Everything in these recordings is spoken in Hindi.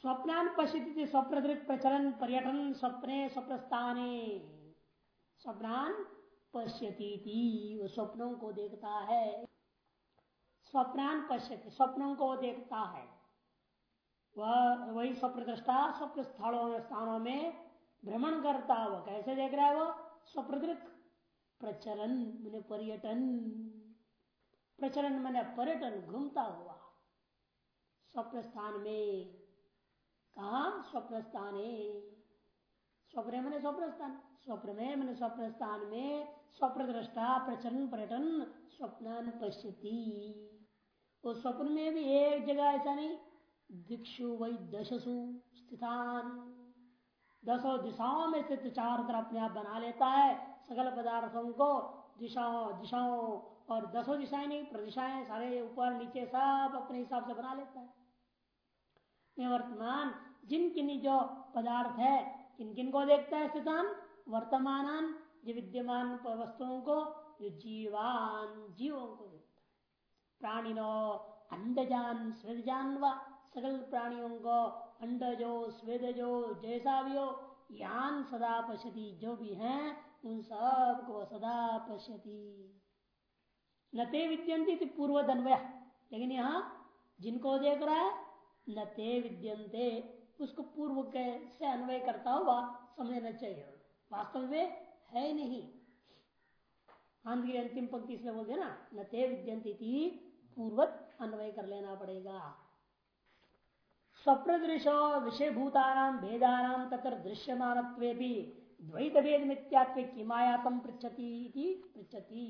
स्वप्नान पश्यति स्वप्न प्रचलन पर्यटन स्वप्ने स्वप्रस्थाने। स्वप्नान पश्यती वो स्वप्नों को देखता है। स्वप्नान पश्यति, स्वप्नों को देखता है। वह वही स्वप्न दृष्टा स्वप्न स्थलों में, स्थानों में भ्रमण करता हुआ कैसे देख रहा है वो? स्वप्रदृक प्रचलन मैंने पर्यटन। प्रचलन मैंने पर्यटन घूमता हुआ। स्वप्न स्थान में कहा स्वप्न स्थान स्वप्न मैंने स्वप्न स्थान स्वप्न में मैंने स्वप्न स्थान में स्वप्न दृष्टा प्रचलन पर्यटन स्वप्न पश्यती। उस स्वप्न में भी एक जगह ऐसा नहीं, दिक्षु वही दशसु स्थितान। दसों दिशाओं में स्थित चार तरफ़ अपने आप बना लेता है, सकल पदार्थों को दिशाओं दिशाओं और दसों दिशाएँ नहीं, प्रदिशाएँ सारे ऊपर नीचे सब अपने हिसाब से बना लेता है। वर्तमान जिन किन जो पदार्थ है किन किन को देखता है स्थितान वर्तमान जो विद्यमान वस्तुओं को जो जीवान जीवों को देखता है। प्राणिनो अंडजान स्वेदजान व सकल प्राणियों को अंडजो स्वेदजो जैसा भी हो यान सदा पश्यति, जो भी हैं, उन सबको सदा पश्यति। न ते विद्यंती पूर्व दन्वय लेकिन यहाँ जिनको देख रहा है, न ते विद्यंते उसको पूर्व के से अन्वय करता हुआ समझना चाहिए। वास्तव में है नहीं। अंत की अंतिम पंक्ति इसमें बोलते ना, न ते विद्यंती पूर्वत अन्वय कर लेना पड़ेगा। स्वप्रदृशो विषय भूतानाम भेदानाम तथा दृश्यमान द्वैत भेद मिथ्यात्व किमायातम पृछती पृछती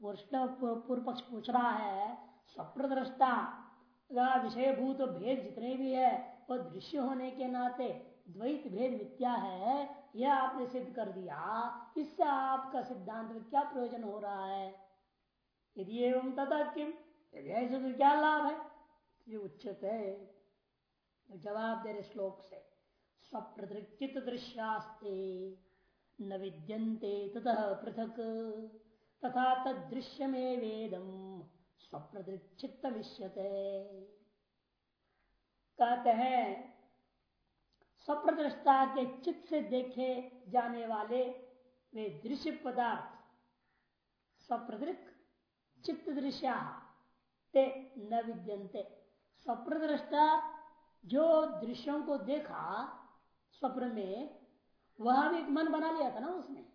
पूर्व पक्ष पूछ रहा है, स्वप्रदृष्टा विषयभूत भेद जितने भी है वो दृश्य होने के नाते द्वैत भेद मिथ्या है, यह आपने सिद्ध कर दिया। इससे आपका सिद्धांत में क्या प्रयोजन हो रहा है? यदि एवं तथा किम, यदि ऐसे तो क्या लाभ है? ये उच्चत है। जवाब दे रहे श्लोक से स्वप्रदृचित दृश्यास्ते, न विद्यन्ते ततः पृथक, तथा तदृश्य में वेदम स्वप्रदृचित विश्यते कहते हैं स्वप्रदृष्टा के चित्त से देखे जाने वाले वे दृश्य पदार्थ। स्वप्रदृक चित्त दृश्या, ते न विद्यन्ते। स्वप्रदृष्टा जो दृश्यों को देखा, स्वप्न में, वह भी एक मन बना लिया था ना उसने।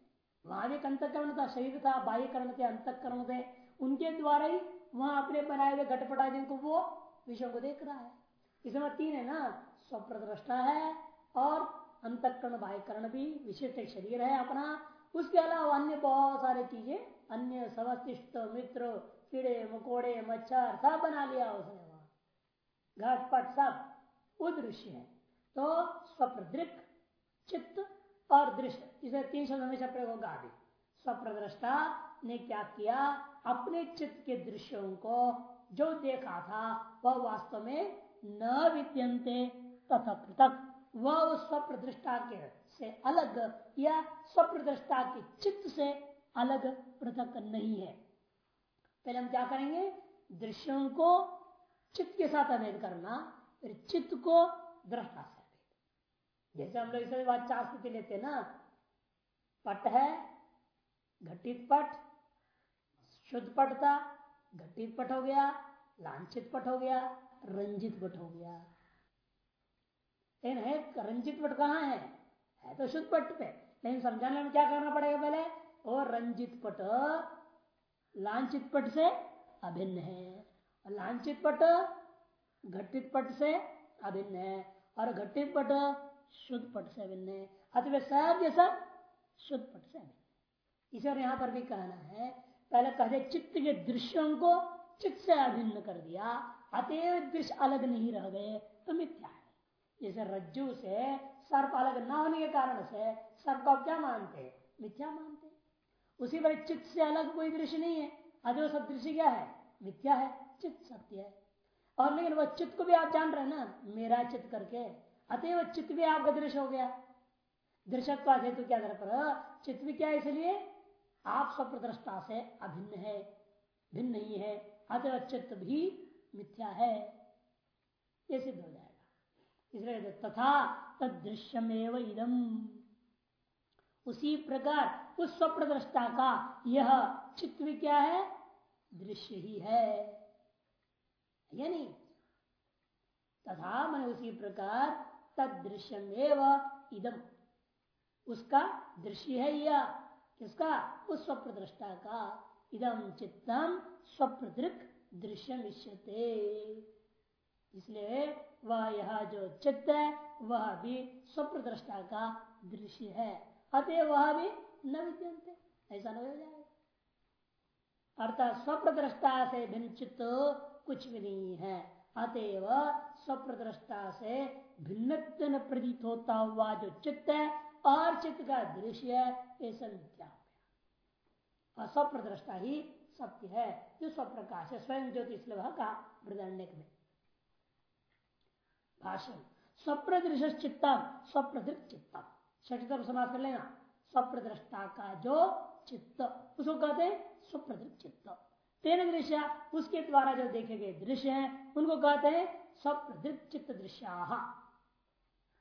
वहाँ भी एक अंतकरण था, शरीर था बाह्यकरण थे, अंतकरण थे। उनके द्वारा ही वहाँ अपने बनाए हुए घटपटा जिनको वो विषयों को देख रहा है। इसमें तीन है ना स्वप्रद्रष्टा है और अंतकरण बाह्यकरण भी, विशिष्ट एक शरीर है अपना। उसके अलावा अन्य बहुत सारी चीज़ें, अन्य सवशिष्ट मित्र, कीड़े, मकोड़े, मच्छर, सब बना लिया उसने वहाँ। घटपट सब वो दृश्य है। तो स्वप्रदृक, चित्त और दृश्य, इसे तीन शब्द हमेशा प्रयोग होगा अभी स्वप्रदृष्टा ने क्या किया? अपने चित्त के दृश्यों को जो देखा था, वह वास्तव में न विद्यंते तथा पृथक। वह उस स्वप्रदृष्टा के से अलग या स्वप्रदृष्टा के चित्त से अलग पृथक नहीं है। पहले हम क्या करेंगे? दृश्यों को चित्त के साथ अभेद करना, फिर चित्त को दृष्टा से जैसे हम लोग इसे वाचा स्थिति लेते ना, पट है, घटित पट, शुद्ध पट था, घटित पट हो गया, लांछित पट हो गया रंजित पट हो गया। लेकिन है, रंजित पट कहाँ है? है तो शुद्ध पट पे। लेकिन समझाने में क्या करना पड़ेगा पहले? और रंजित पट लांछित पट से अभिन्न है। और पट घटित पट से अभिन्न है। और घटित पट शुद्ध पट से अभिन्न है। अतः सब ये सब शुद्ध पट से अभिन्न इसे और यहाँ पर भी कहना है, पहले कहते चित्त के दृश्यों को चित्त से अभिन्न कर दिया। अतएव दृश्य अलग नहीं रह गए तो मिथ्या है। जैसे रज्जु से सर्प अलग न होने के कारण से सर्प को क्या मानते मिथ्या मानते उसी पर चित्त से अलग कोई दृश्य नहीं है। अतः सब दृश्य क्या है? मिथ्या है, चित्त सत्य है। और लेकिन वह चित्त को भी आप जान रहे ना, मेरा चित्त करके अतएव चित्त भी आपका दृश्य हो गया। दृश्यत्व हेतु क्या पर चित्त भी क्या है इसलिए? आप स्वप्रदृष्टा से अभिन्न है, भिन्न नहीं है। अतः चित्त भी मिथ्या है। ये सिद्ध हो जाएगा। इसलिए तथा तदृश्यमेव इदम उसी प्रकार, उस स्वप्न दृष्टा का यह चित्त भी क्या है? दृश्य ही है। या नहीं तथा मन उसी प्रकार, तदृश्यमेव इदम उसका दृश्य है यह, किसका? उस स्वप्न दृष्टा का। इदम चित्तम स्वप्रदृक दृश्य मिश्यते इसलिए वह यह जो चित्त है, वह भी स्वप्न दृष्टा का दृश्य है। अतः वह भी न विद्यंत ऐसा न हो जाएगा अर्थात स्वप्न दृष्टा से भिन्न चित्त कुछ भी नहीं है। अतएव स्वप्न दृष्टा से भिन्न प्रतीत होता हुआ जो चित्त है और चित्त का दृश्य है सब मिथ्या दृष्टा ही सत्य है, जो स्वप्रकाश है। स्वयं ज्योतिष का वृदंड में। भाषण स्वप्न दृश्य चित्तम स्वप्रदृत चित्तम। षठतम समाज कर लेना। स्वप्रदृष्टा का जो चित्त, उसको कहते स्वप्रदृत चित्त। तेन दृश्य, उसके द्वारा जो देखे गए दृश्य हैं, उनको कहते हैं स्वप्रदृत चित्त दृश्या।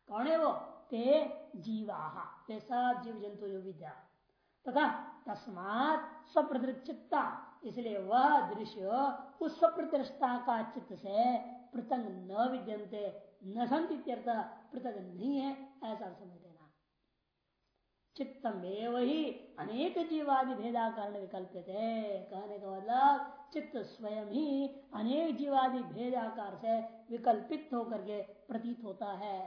कौन है वो? ते जीवा। ते सब जीव जंतु जो विद्या। तथा तस्मात स्वप्रदृत इसलिए वह दृश्य उस स्वप्रदृष्टा का चित्त से पृथंग न विद्यंते न संत पृथक नहीं है, ऐसा समझ लेना। चित्तम ही अनेक जीवादि भेदाकरण विकल्पित है कहने का मतलब चित्त स्वयं ही अनेक जीवादि भेदाकार से विकल्पित होकर के प्रतीत होता है।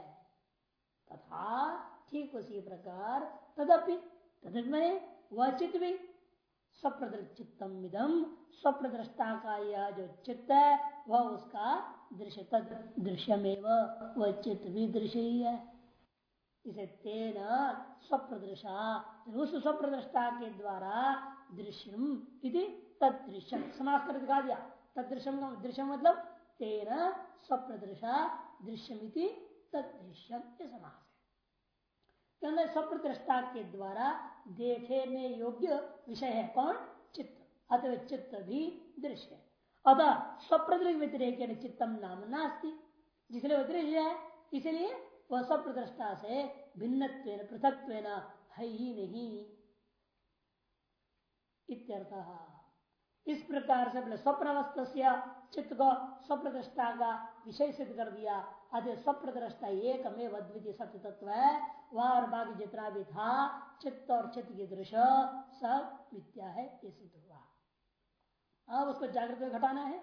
तथा ठीक उसी प्रकार तदपि मैंने वह चित्त भी स्वप्रदृत चित्तम इदम स्वप्रदृष्टा का यह जो चित्त है, वह उसका दृश्य तद दृश्यमेव वह चित्त भी दृश्य। ही है इसे तेन स्वप्रदृशा उस स्वप्रदृष्टा के द्वारा दृश्यम इति तदृश्यम समास कर दिखा दिया। तदृश्यम का दृश्यम मतलब तेन स्वप्रदृशा दृश्यम इति तदृश्यम ये समास है स्वप्रदृष्टा के द्वारा देखे में योग्य विषय है कौन? चित्त। अतः चित्त भी दृश्य है। अतः स्वप्रदृक व्यतिरेक चित्तम नाम नास्ती। जिसलिए दृश्य है, इसलिए वह स्वप्रदृष्टा से भिन्न पृथक है ही नहीं। इत्यर्थ इस प्रकार से अपने स्वप्न चित्त को स्वप्रदृष्टा का विषय सिद्ध कर दिया। अतः स्वप्रदृष्टा एक में अद्वितीय सत्य तत्व है वह और बाकी जितना भी था, चित्त और चित्त की दृश्य सब विद्या है, ये सिद्ध हुआ। अब उसको जागृत में घटाना है।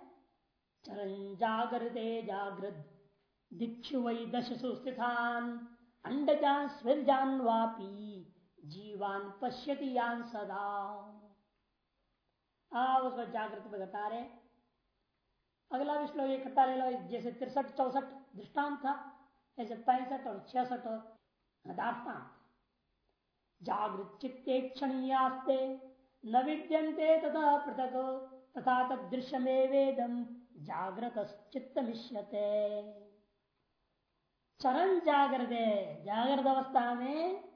चरण जागृत जागृत, दीक्षु वही दश सुस्थितान अंडजान स्विरजान वापी, जीवान पश्यति यान सदा। आ उसको जागृत में घटा रहे अगला भी श्लोक इकट्ठा ले लो, जैसे तिरसठ, चौसठ। दृष्टांत था ऐसे पैंसठ और छियासठ दाष्टान्त जागृत चित्ते क्षणीयास्ते, न विद्यंते तथा पृथक, तथा तदृश्य में वेदम जागृत चित्त मिश्यते चरण जागृत जागृत अवस्था में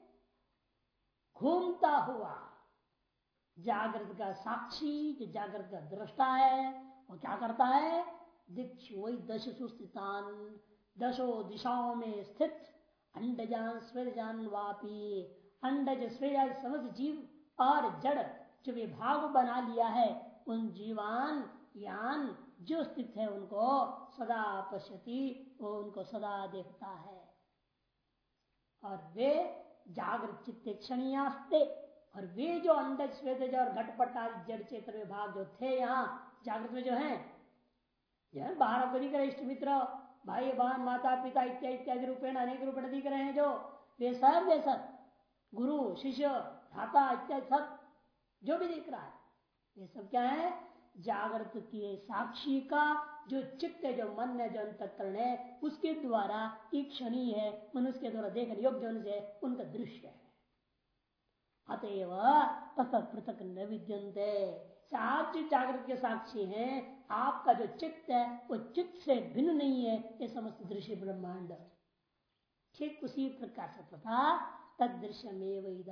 घूमता हुआ, जागृत का साक्षी, जो जागृत का दृष्टा है, वो क्या करता है? दीक्षु वही दश सुस्थितान दशो दिशाओं में स्थित अंडजान स्वेजान वापी अंडज स्वेज समझ जीव और जड़ जो विभाग बना लिया है, उन जीवान, यान जो स्थित है, उनको सदा पश्यति, वो उनको सदा देखता है। और वे जागृत चित्त क्षणियास्ते, और वे जो अंडज श्वेत और घटपट आदि जड़ चेत्र विभाग जो थे यहाँ, जागृत में जो है, यह बाहर आपको दिख रहे इष्ट मित्र भाई बहन माता पिता इत्यादि इत्यादि रूपेण, अनेक रूपेण दिख रहे हैं जो। वे सब वे सब, गुरु, शिष्य धाता इत्यादि सब जो भी दिख रहा है, ये सब क्या है? जागृत के साक्षी का जो चित्त जो मन है, जो अंतकरण है, उसके द्वारा क्षणी है, मनुष्य के द्वारा देखने योग्य से उनका दृश्य है। अतएव तथा पृथक न विद्यंते आप जो जागृत के साक्षी हैं। आपका जो चित्त है, वो चित्त से भिन्न नहीं है। ये समस्त दृश्य ब्रह्मांड। ठीक उसी प्रकार से तथा तद दृश्य में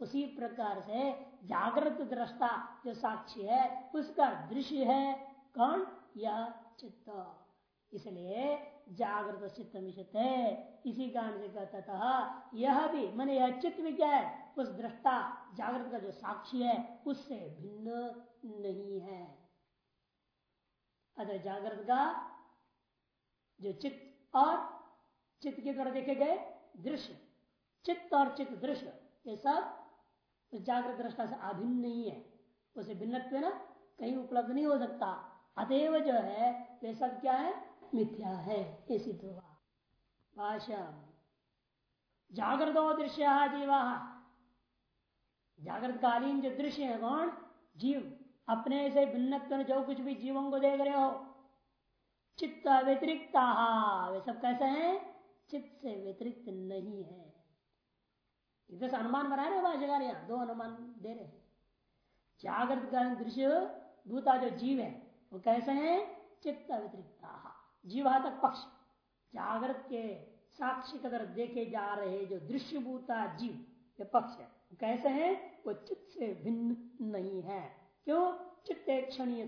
उसी प्रकार से जागृत दृष्टा जो साक्षी है, उसका दृश्य है कौन? या चित्त। इसलिए जागृत चित्त मिशत है इसी कारण से कहता था, यह भी, मैंने यह चित्त भी क्या है? उस दृष्टा जागृत का जो साक्षी है, उससे भिन्न नहीं है। अतः जागृत का जो चित्त और चित्त के द्वारा देखे गए दृश्य, चित्त और चित्त दृश्य, ये सब जागृत दृष्टा से अभिन्न नहीं है। उसे भिन्न ना कहीं उपलब्ध नहीं हो सकता। अतएव जो है, वे सब क्या है? मिथ्या है भाषा जागृत दृश्य जीवा। जागृत कालीन जो दृश्य है कौन? जीव। अपने से भिन्न जो कुछ भी जीवों को देख रहे हो। चित्त व्यतिरिक्त वे सब कैसे हैं? चित्त से व्यतिरिक्त नहीं है। इधर अनुमान बना रहे भाषाकार यहाँ, दो अनुमान दे रहे हैं। जागृत दृश्य, भूता जो जीव है, वो कैसे हैं? चित्त व्यतिरिक्त जीवातक पक्ष जागृत के साक्षी कदर देखे जा रहे जो दृश्यभूता जीव, ये पक्ष है। कैसे है? वो चित्त से भिन्न नहीं है। क्यों? चित्त क्षणीय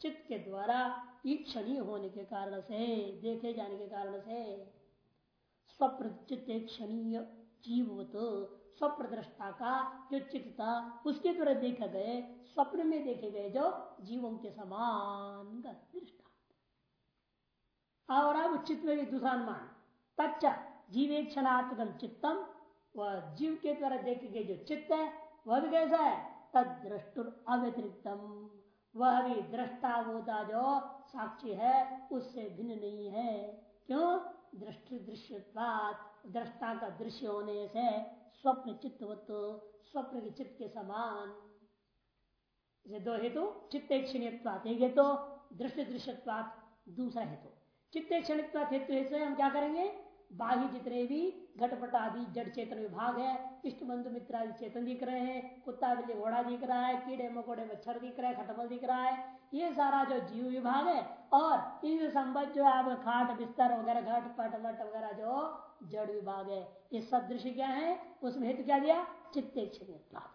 चित्त के द्वारा क्षणीय होने के कारण से, देखे जाने के कारण से स्वप्रचित क्षणीय जीववत स्वप्रदृष्टा का जो चित्त था, उसके द्वारा देखा गए, स्वप्न में देखे गए जो जीवों के समान का दृष्टा। और अब चित्त में भी दूसरा अनुमान तच्च जीवेक्षणात्मक चित्तम वह जीव के द्वारा देखे गए जो चित्त है, वह भी कैसा है? तद दृष्टुर अव्यतिरिक्तम। वह भी दृष्टा होता जो साक्षी है, उससे भिन्न नहीं है। क्यों? दृष्टि दृश्यवाद दृष्टा का दृश्य होने से स्वप्न चित्तवत स्वप्न के चित्त के समान। दो हेतु चित्त एक हेतु, दृष्टि दृश्यवाद दूसरा हेतु। चित्त क्षणिक हेतु से हम क्या करेंगे? बाह्य जितने भी घटपट आदि, जड़ चेतन विभाग है, इष्ट बंधु मित्र आदि चेतन दिख रहे हैं, कुत्ता, बिल्ली, घोड़ा दिख रहा है, कीड़े, मकोड़े, मच्छर दिख रहा है, खटमल दिख रहा है, ये सारा जो जीव विभाग है, और इन संबंध जो है खाट बिस्तर वगैरह, घट पट, वट वगैरह जो जड़ विभाग है, ये सब दृश्य क्या है? उसमें हेतु क्या दिया? चित्ते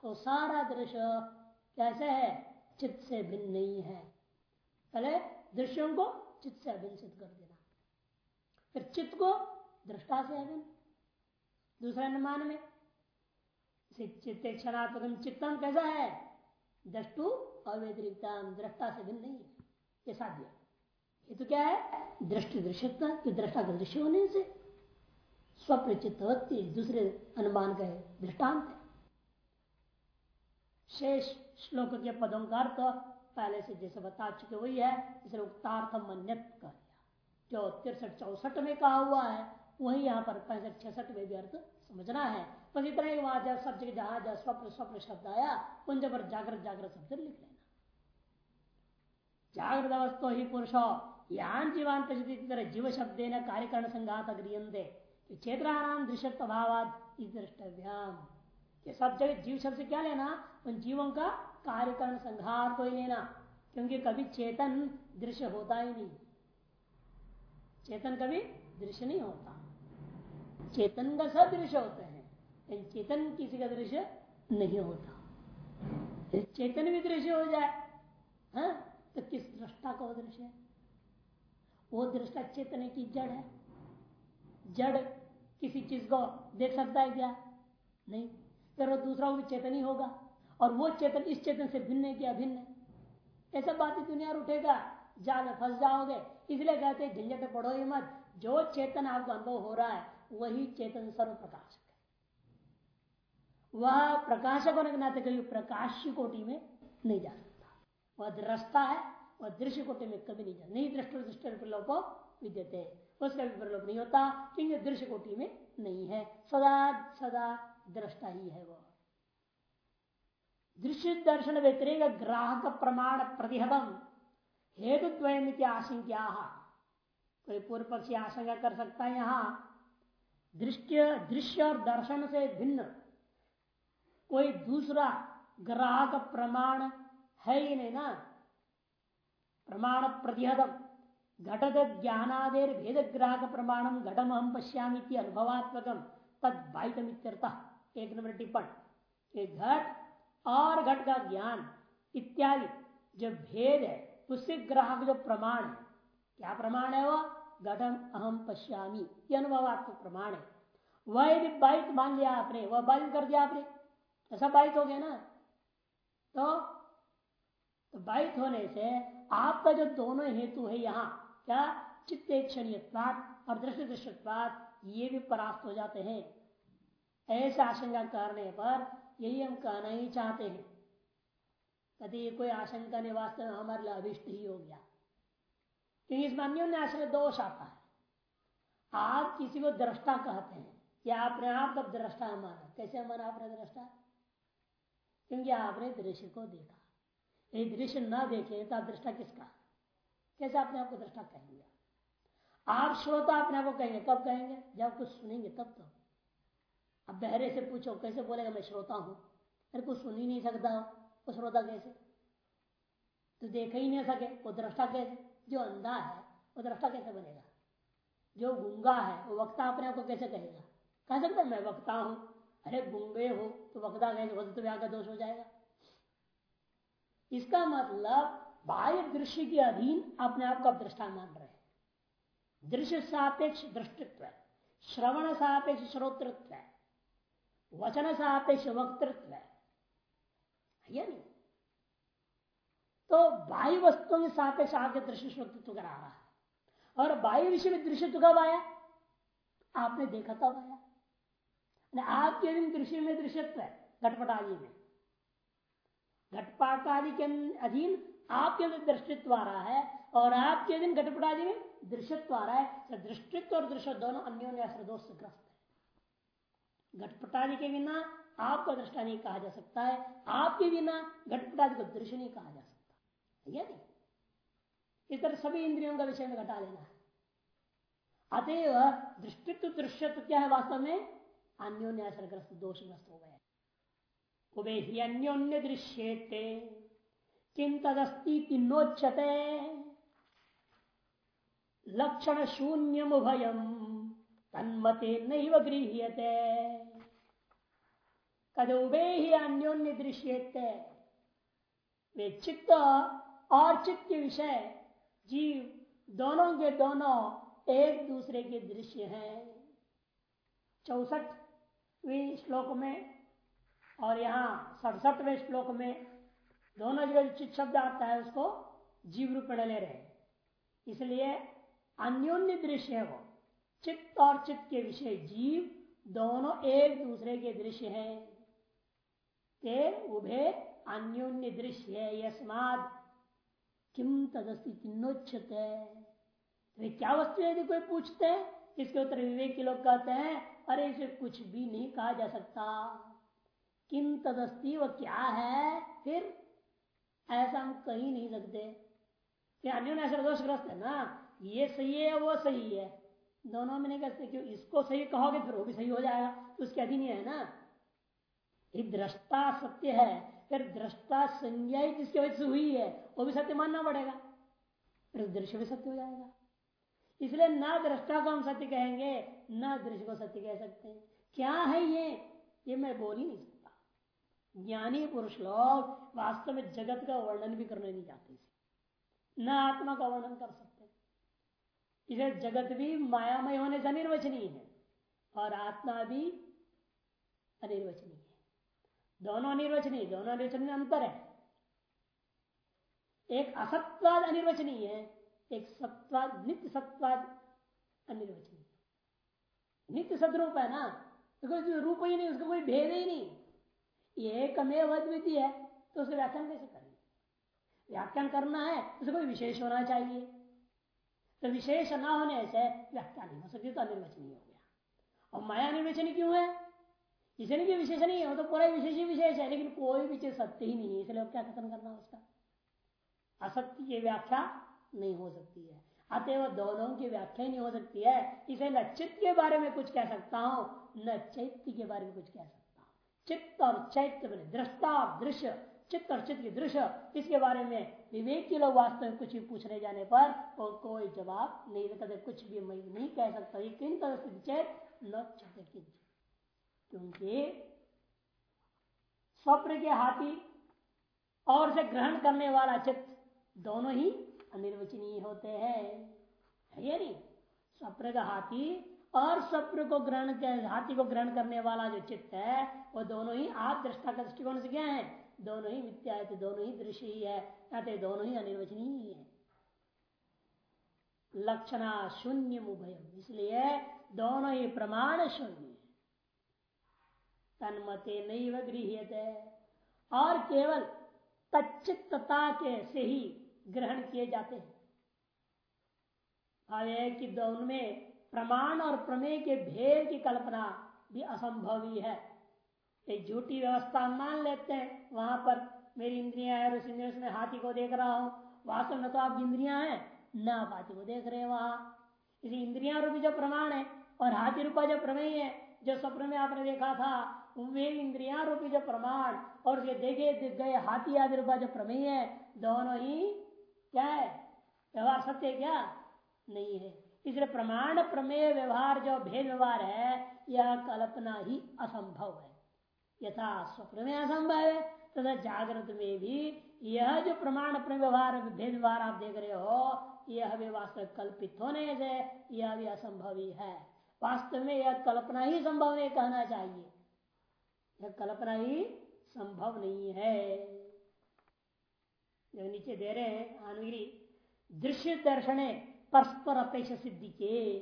तो सारा दृश्य कैसे है? चित्त से भिन्न नहीं है। पहले दृश्यों को चित्त से अभिन्न सिद्ध कर देना फिर चित्त को दृष्टा से अभिन्न दूसरे अनुमान में चित्त क्षणात्मक चित्तम कैसा है? दृष्टु अव्यतिरिक्ता दृष्टा से भिन्न नहीं है। ये साध्य ये तो क्या है? दृष्टि दृश्यता कि दृष्टा का दृश्य होने से स्वप्न चित्तवत्ती दूसरे अनुमान का दृष्टांत है। शेष श्लोक के पदों का अर्थ पहले से जैसे बता चुके वही है इसलिए उक्तार्थ मन्यत दिया जो तिरसठ चौसठ में कहा हुआ है, वही यहाँ पर पैंसठ, छसठ में भी अर्थ समझना है। बस इतना ही वहाँ जब सब जगह जहाँ स्वप्न स्वप्न शब्द आया, उन जब जागृत जागृत शब्द लिख लेना। जागृत अवस्थो ही पुरुषो, यान जीवान जीव शब्द न कार्यकरण संघात गृहते क्षेत्राणाम दृश्यत्व भावाद दृष्टव्याम ये सब जगह जीव शब्द से क्या लेना? उन जीवों का कार्यकरण संघात को ही लेना, क्योंकि कभी चेतन दृश्य होता ही नहीं। चेतन कभी दृश्य नहीं होता। चेतन का सब दृश्य होते हैं, लेकिन चेतन किसी का दृश्य नहीं होता। चेतन भी दृश्य हो जाए, हा? तो किस दृष्टा का दृश्य है? वो दृष्टा चेतन की जड़ है। जड़ किसी चीज़ को देख सकता है क्या? नहीं। फिर दूसरा भी चेतन ही होगा, और वो चेतन इस चेतन से भिन्न है कि अभिन्न है? ऐसा बात ही दुनिया उठेगा। जाल फंस जाओगे। इसलिए कहते झंझट पढ़ो ही मत। जो चेतन आपको अनुभव हो रहा है, वही चेतन सर्व प्रकाशक है। वह प्रकाशक होने के नाते कभी प्रकाश कोटि में नहीं जा सकता। वह दृष्टा है, वह दृश्य कोटि में कभी नहीं जा नहीं दृष्ट दृष्टि प्रलोप विद्यते उसका भी प्रलोप नहीं होता, क्योंकि दृश्य कोटि में नहीं है। सदा सदा दृष्टा ही है वह। दृश्य दर्शन व्यतिरेक ग्राहक प्रमाण प्रतिहतम। हेतु आशंका कोई पूर्व पक्षी आशंका कर सकता है यहाँ। दृश्य दृश्य और दर्शन से भिन्न। कोई दूसरा ग्राहक प्रमाण है ही नहीं ना। प्रमाण प्रतिहत घटक ज्ञानादेर भेद ग्राहक प्रमाणम घटम हम पश्यामी अनुभवात्मक। तद बाहित एक नंबर टिप्पण। घट और घट का ज्ञान इत्यादि जो भेद है उससे ग्राहक जो प्रमाण है क्या प्रमाण है वो? घटम अहम पश्यामी। ये अनुभवात्मक प्रमाण है। वह यदि बाधित मान लिया आपने वह बाधित कर दिया आपने ऐसा बाधित हो गया ना तो, तो बाधित होने से आपका जो दोनों हेतु है यहाँ क्या? चित्त क्षणीय और दृष्टि दृश्यवाद ये भी परास्त हो जाते हैं। ऐसा आशंका करने पर यही हम कहना ही चाहते हैं। कभी कोई आशंका नहीं वास्तव में हमारे लिए अभिष्ट ही हो गया। क्योंकि इसमें अन्य आश्रय दोष आता है। आप किसी को दृष्टा कहते हैं, या आपने आप कब दृष्टा माना। कैसे माना आपने दृष्टा? क्योंकि आपने दृश्य को देखा। यदि दृश्य न देखे तो आप दृष्टा किसका? कैसे आपने आपको दृष्टा कहेंगे? आप श्रोता अपने आप को कहेंगे, कब कहेंगे? जब कुछ सुनेंगे तब तो। अब बहरे से पूछो, कैसे बोलेगा, मैं श्रोता हूँ। अरे कुछ सुन ही नहीं सकता वो श्रोता कैसे तो देख ही नहीं सके वो दृष्टा कैसे? जो अंधा है, वो दृष्टा कैसे बनेगा? जो गुंगा है, वो वक्ता अपने आप को कैसे कहेगा? कह सकता मैं वक्ता हूँ। अरे गुंगे हो तो वक्ता कैसे वक्त तो का दोष हो जाएगा। इसका मतलब बाह्य दृश्य के अधीन अपने आप को दृष्टा मान रहे हैं। दृश्य सापेक्ष दृष्टित्व श्रवण सापेक्ष श्रोतृत्व वचन सापेक्ष वक्तृत्व है। नहीं। तो बाह्य वस्तुओं के सापेक्ष आगे दृश्य श्रोतृत्व करा रहा है। और बाह्य विषय में दृश्यत्व कब आया? आपने देखा तब आया? आपके दिन दृश्य में दृश्यत्व है घटपट आदि में। घटपाट आदि के अधीन आपके अंदर दृष्टित्व आ रहा है और आपके अधीन घटपट आदि में दृश्यत्व आ रहा है। तो दृष्टित्व और दृश्य दोनों अन्योन्य ग्रस्त है। घटपटादि के बिना आपको दृष्टा नहीं कहा जा सकता है, आपके बिना घटपटादि को दृश्य नहीं कहा जा सकता। है नहीं? इस तरह सभी इंद्रियों का विषय में घटा लेना है। अतएव दृष्टित्व दृश्य क्या है वास्तव में? अन्योन्यासरग्रस्त दोषग्रस्त हो गए। उबे ही अन्योन्य दृश्य किम तदस्ती नोच्यते। लक्षण शून्यम भयम तन्मते नैव गृह्यते। कदुबे ही अन्योन्य दृश्य वे चित्त और चित्त के विषय, जीव दोनों के दोनों एक दूसरे के दृश्य हैं। चौसठवें श्लोक में और यहाँ सड़सठवें श्लोक में दोनों जगह चित्त शब्द आता है उसको जीव रूप में ले रहे। इसलिए अन्योन्य दृश्य है वो। चित्त और चित्त के विषय जीव दोनों एक दूसरे के दृश्य हैं। ते उभे अन्योन्य दृश्य यस्माद किम तदस्ती किन्नोच्छत है क्या वस्तु यदि कोई पूछते हैं इसके उत्तर विवेक के लोग कहते हैं, अरे इसे कुछ भी नहीं कहा जा सकता। किम तदस्ती वह क्या है? फिर ऐसा हम कही नहीं सकते। कि अन्य ऐसा दोषग्रस्त है ना? ये सही है वो सही है? दोनों में नहीं कहते क्यों? इसको सही कहोगे, फिर वो भी सही हो जाएगा। तो उसके अधीन है ना? ये दृष्टा सत्य है, फिर दृष्टा संज्ञा जिसकी वजह से हुई है, वो भी सत्य मानना पड़ेगा। फिर दृश्य भी सत्य हो जाएगा। इसलिए ना दृष्टा को हम सत्य कहेंगे, ना दृश्य को सत्य कह सकते हैं। क्या है ये? ये मैं बोल ही नहीं सकता। ज्ञानी पुरुष लोग वास्तव में जगत का वर्णन भी करने नहीं जाते न आत्मा का वर्णन कर सकते इसे जगत भी मायामय होने से अनिर्वचनीय है और आत्मा भी अनिर्वचनीय दोनों अनिर्वचनीय दोनों अनिर्वचनीय अंतर है। एक असत्वाद अनिर्वचनीय है, एक सत्वाद, नित्य सत्वाद अनिर्वचनीय। नित्य सदरूप है ना तो रूप ही नहीं, उसका कोई भेद ही नहीं। एकमेव अद्वितीय है तो उसे व्याख्यान कैसे करेंगे? व्याख्यान करना है उसे कोई विशेष होना चाहिए। तो विशेष ना होने से व्याख्यान नहीं हो सकती तो अनिर्वचनीय हो गया। और माया निर्वचनी क्यों है? इसलिए भी विशेष नहीं है वो तो पूरा विशेष ही विशेष है, लेकिन कोई भी चीज़ सत्य ही नहीं है, इसलिए क्या कथन करना उसका? असत्य की व्याख्या नहीं हो सकती है। अतएव दोनों की व्याख्या नहीं हो सकती है। इसे न चित्त के बारे में कुछ कह सकता हूँ न चैत्य के बारे में कुछ कह सकता हूँ। चित्त और चैत्य बने दृष्टा दृश्य, चित्त और चित्त की दृश्य, इसके बारे में विवेक के लोग वास्तव में कुछ भी पूछने जाने पर वो कोई जवाब नहीं देता, कुछ भी मैं नहीं कह सकता। ये किन तरह से चेत न चित्त क्योंकि स्वप्न के हाथी और से ग्रहण करने वाला चित्त दोनों ही अनिर्वचनीय होते हैं। है नहीं? स्वप्न का हाथी और स्वप्न को ग्रहण हाथी को ग्रहण करने वाला जो चित्त है, वो दोनों ही आप दृष्टा का दृष्टिकोण से क्या है? दोनों ही मिथ्या है दोनों ही दृश्य ही है, या दोनों ही अनिर्वचनीय है। लक्षणा शून्य उभय इसलिए दोनों ही प्रमाण शून्य। तन्मते नहीं गृह और केवल तच्चित्तता के से ही ग्रहण किए जाते हैं। भाव है कि दोनों में प्रमाण और प्रमेय के भेद की कल्पना भी असंभव ही। है एक झूठी व्यवस्था मान लेते हैं। वहाँ पर मेरी इंद्रिया है उस इंद्रिया में हाथी को देख रहा हूँ। वास्तव में तो आप इंद्रिया है, न आप हाथी को देख रहे हैं वहाँ। इसी इंद्रिया रूपी जो प्रमाण है और हाथी रूपा जो प्रमेय है, जो स्वप्न में आपने देखा था वे इंद्रिया रूपी जो प्रमाण और ये देखे, दिख गए, हाथी आदि रूपा जो प्रमेय है, दोनों ही क्या है? व्यवहार सत्य क्या? नहीं है। इसलिए प्रमाण, प्रमेय, व्यवहार जो भेद व्यवहार है, यह कल्पना ही असंभव है। यथा स्वप्न में असंभव है, तथा जागृत में भी यह जो प्रमाण, प्रमेय, व्यवहार भेद व्यवहार आप देख रहे हो, यह भी वास्तव कल्पित होने से यह भी असंभव ही है। वास्तव में यह कल्पना ही संभव नहीं कहना चाहिए। यह कल्पना ही संभव नहीं है। जो नीचे दे रहे हैं आनगिरी दृश्य दर्शन परस्पर अपेक्षा सिद्धि के।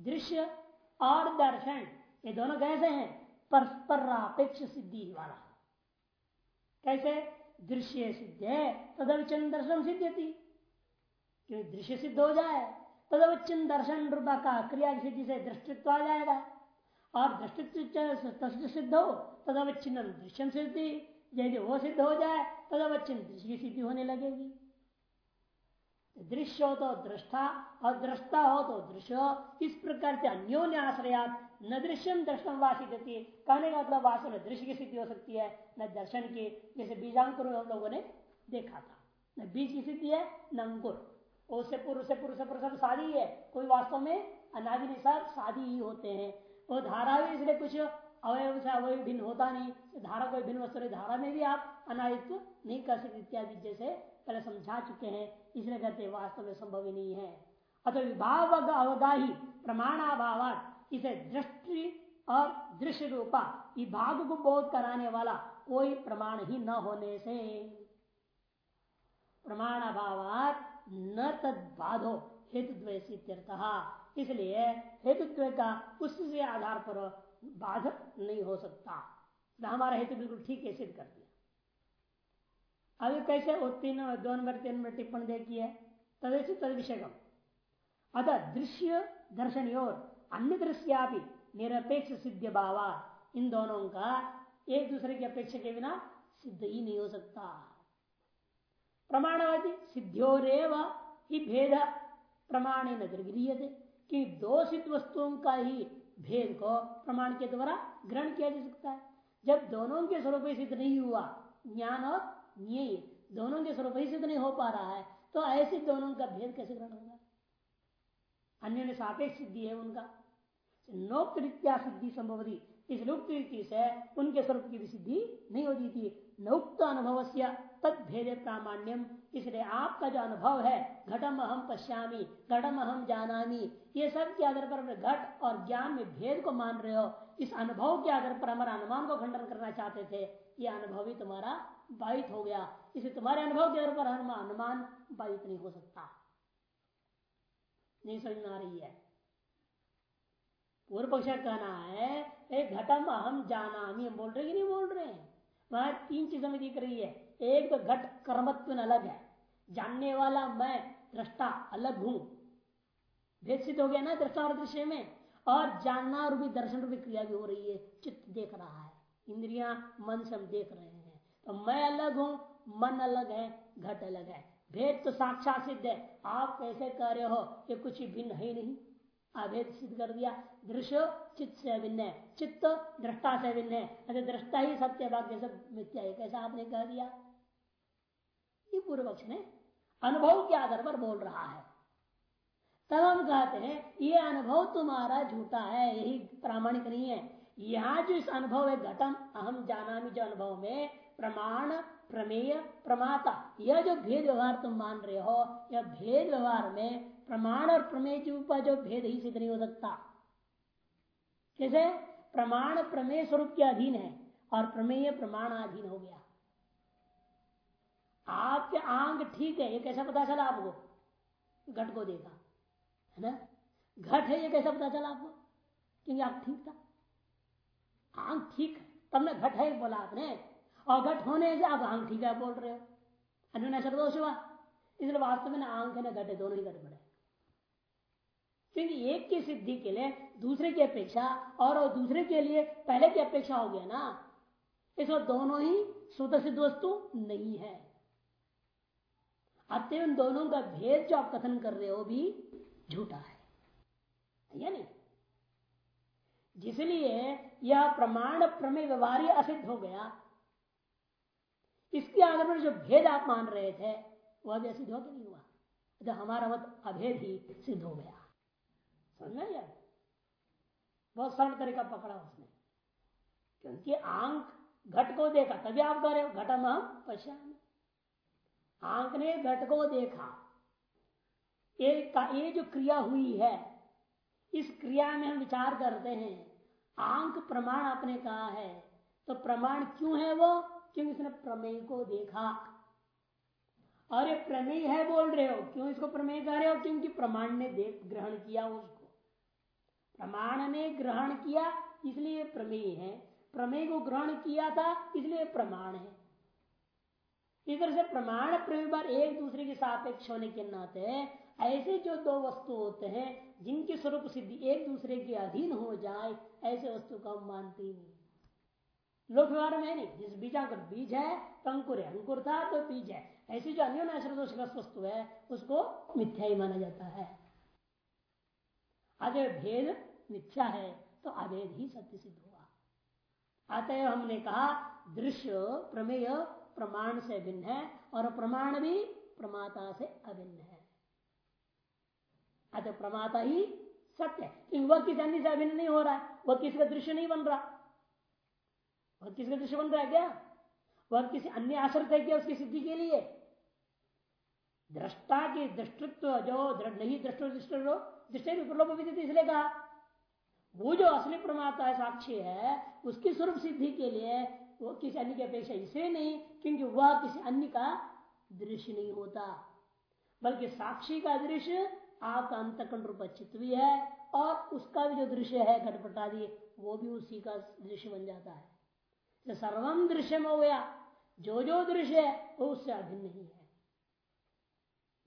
दृश्य और दर्शन, ये दोनों कैसे हैं? परस्पर अपेक्ष सिद्धि वाला। कैसे? दृश्य सिद्ध है तदवचन दर्शन सिद्ध थी क्योंकि दृश्य सिद्ध हो जाए तदवचन दर्शन रूपा का क्रिया सिद्धि से दृष्टित्व आ जाएगा। और दृष्टित्व सिद्ध हो, तदवच्छिन्न दृश्यम सिद्धि। यदि वो सिद्ध हो जाए तद अवच्छिन्न दृश्य की सिद्धि होने लगेगी। दृश्य हो तो दृष्टा और दृष्टा हो तो दृश्य। इस प्रकार से अन्योन्य आश्रयात न दृश्यम दर्शन वासी देती कहने का मतलब वास्तव में दृश्य की सिद्धि हो सकती है, न दर्शन की। जैसे बीजांकुर हम लोगों ने देखा था। न बीज की सिद्धि है, न अंकुर। उससे पूर्व से पूर्व से पूर्व सब शादी है। कोई वास्तव में अनादि निसार शादी ही होते हैं। वो धारा भी इसलिए कुछ अवयव से अवयव भिन्न होता नहीं। धारा कोई भिन्न वस्तु धारा में भी आप अनादित्व नहीं कर सकते इत्यादि जैसे पहले समझा चुके हैं। इसलिए कहते वास्तव में संभव ही नहीं है। अतः विभाव अवगाही प्रमाणाभाव इसे दृष्टि और दृश्य रूपा विभाग को बोध कराने वाला कोई प्रमाण ही न होने से। प्रमाण अभाव न तद बाधो हेतु इसलिए हेतुत्व का उससे आधार पर बाधक नहीं हो सकता। हमारा हेतु बिल्कुल ठीक है, सिद्ध कर दिया। अभी कैसे तीन, दो नंबर, तीन नंबर टिप्पणी देखी है? तदेश तद विषय अतः दृश्य, दर्शन और अन्य दृश्या निरपेक्ष सिद्ध भावा, इन दोनों का एक दूसरे की अपेक्षा के बिना सिद्ध ही नहीं हो सकता। प्रमाणवादी सिद्धियोरेव ही भेद प्रमाण न गृह कि दोषित वस्तुओं का ही भेद को प्रमाण के द्वारा ग्रहण किया जा सकता है। जब दोनों के स्वरूप सिद्ध नहीं हुआ, ज्ञान और न्याय दोनों के स्वरूप सिद्ध नहीं हो पा रहा है तो ऐसे दोनों का भेद कैसे ग्रहण होगा? अन्य सापेक्ष सिद्धि है उनका। नोक्त रीत्या सिद्धि संभवती इस लुप्त रीति से उनके स्वरूप की भी सिद्धि नहीं होती थी। नौक्त अनुभव से तद भेद प्रामाण्यम। इसलिए आपका जो अनुभव है घटम अहम पश्यामी घटम अहम जानामी, ये सब के आधार पर घट और ज्ञान में भेद को मान रहे हो। इस अनुभव के आधार पर हमारा अनुमान को खंडन करना चाहते थे। ये अनुभव ही तुम्हारा बाधित हो गया। इसे तुम्हारे अनुभव के आधार पर अनुमान बाधित नहीं हो सकता। नहीं समझ में आ रही है। पूर्व पक्ष कहना है घटम अहम जाना हम बोल रहे कि नहीं बोल रहे हैं? वहाँ तीन चीज़ों में दिख रही है। एक तो घट कर्मत्व अलग है जानने वाला मैं दृष्टा अलग हूँ। भेद सिद्ध हो गया ना दृष्टा और दृश्य में? और जानना रूपी दर्शन रूपी क्रिया भी हो रही है, चित्त देख रहा है। इंद्रिया मन से हम देख रहे हैं। तो मैं अलग हूँ, मन अलग है, घट अलग है। भेद तो साक्षात सिद्ध है। आप कैसे कह रहे हो, ये कुछ भिन्न है ही नहीं। अभेद सिद्ध कर दिया दृश्य चित्त से अभिन्न है चित्त दृष्टा से अभिन्न है अरे दृष्टा ही सत्य भाग्य सब मिथ्या है कैसा आपने कह दिया ये पूर्व पक्ष ने अनुभव के आधार पर बोल रहा है तब हम कहते हैं ये अनुभव तुम्हारा झूठा है यही प्रामाणिक नहीं है यहाँ जो इस अनुभव है घटम अहम जाना जो अनुभव में प्रमाण प्रमेय प्रमाता यह जो भेद व्यवहार तुम मान रहे हो यह भेद व्यवहार में प्रमाण और प्रमेय के ऊपर जो भेद ही सिद्ध नहीं हो सकता। कैसे? प्रमाण प्रमेय स्वरूप के अधीन है और प्रमेय प्रमाण प्रमाणाधीन हो गया। आपके आंग ठीक है, ये कैसा पता चला आपको? घट को देखा, है ना? घट है, ये कैसा पता चला आपको? क्योंकि आप ठीक था। आंग ठीक है तब ना घट है बोला आपने। और घट होने से आप आंग ठीक है बोल रहे हो। अन्य दोष हुआ। इसलिए वास्तव में ना आँख है, ना घट है, दोनों ही पड़े। क्योंकि एक की सिद्धि के लिए, दूसरे की अपेक्षा, और दूसरे के लिए पहले की अपेक्षा हो गया ना? इस दोनों ही स्वतः सिद्ध वस्तु नहीं है। अतः उन दोनों का भेद जो आप कथन कर रहे हो भी झूठा है। या नहीं? जिसलिए यह प्रमाण प्रमेय व्यवहार असिद्ध हो गया। इसके आधार पर जो भेद आप मान रहे थे, वह भी असिद्ध हो कि नहीं हुआ? तो हमारा मत अभेद ही सिद्ध हो गया। समझ यार बहुत सरल तरीका पकड़ा उसने। क्योंकि आँख घट को देखा, तभी आप कह रहे हो घटम हम पश्चान आँख ने घट को देखा। ये ये जो क्रिया हुई है, इस क्रिया में हम विचार करते हैं, आँख प्रमाण आपने कहा है तो प्रमाण क्यों है वो? क्योंकि उसने प्रमेय को देखा। ये प्रमेय है बोल रहे हो, क्यों इसको प्रमेय कह रहे हो? क्योंकि प्रमाण ने देख, ग्रहण किया उसको। प्रमाण ने ग्रहण किया, इसलिए प्रमेय है। प्रमेय को ग्रहण किया था, इसलिए प्रमाण है। इस तरह से प्रमाण प्रमेय एक दूसरे के सापेक्ष होने के नाते ऐसे जो दो वस्तु होते हैं, जिनकी स्वरूप सिद्धि एक दूसरे के अधीन हो जाए, ऐसे वस्तु को हम मानते ही। नहीं लोक व्यवहार में नहीं, जिस बीजांकुर बीज है तो अंकुर है, अंकुर था तो बीज है। ऐसी जो अन्य वस्तु है, उसको मिथ्या ही माना जाता है। अगर भेद मिथ्या है तो अभेद ही सत्य सिद्ध हुआ। अतः हमने कहा, दृश्य प्रमेय प्रमाण से भिन्न है, और प्रमाण भी प्रमाता से अभिन्न है। अतः प्रमाता ही सत्य है वह किसी अन्य से अभिन्न नहीं हो रहा है, वह किसी का दृश्य नहीं बन रहा। वह किसका दृश्य बन रहा है क्या? वह किसी अन्य आश्रित है क्या उसकी सिद्धि के लिए? दृष्टा की दृष्टित्व, जो नहीं दृष्टो दृष्टि विप्रलोप इसलिए कहा। वो जो असली प्रमाता है, साक्षी है, उसकी स्वरूप सिद्धि के लिए वो किसी अन्य की अपेक्षा इसलिए नहीं, क्योंकि वह किसी अन्य का दृश्य नहीं होता। बल्कि साक्षी का दृश्य आपका अंतकंड रूप चित्त भी है, और उसका भी जो दृश्य है, घटपटादी, वो भी उसी का दृश्य बन जाता है। तो सर्वम दृश्य में हो गया। जो जो दृश्य है, वो उससे अभिन्न नहीं है।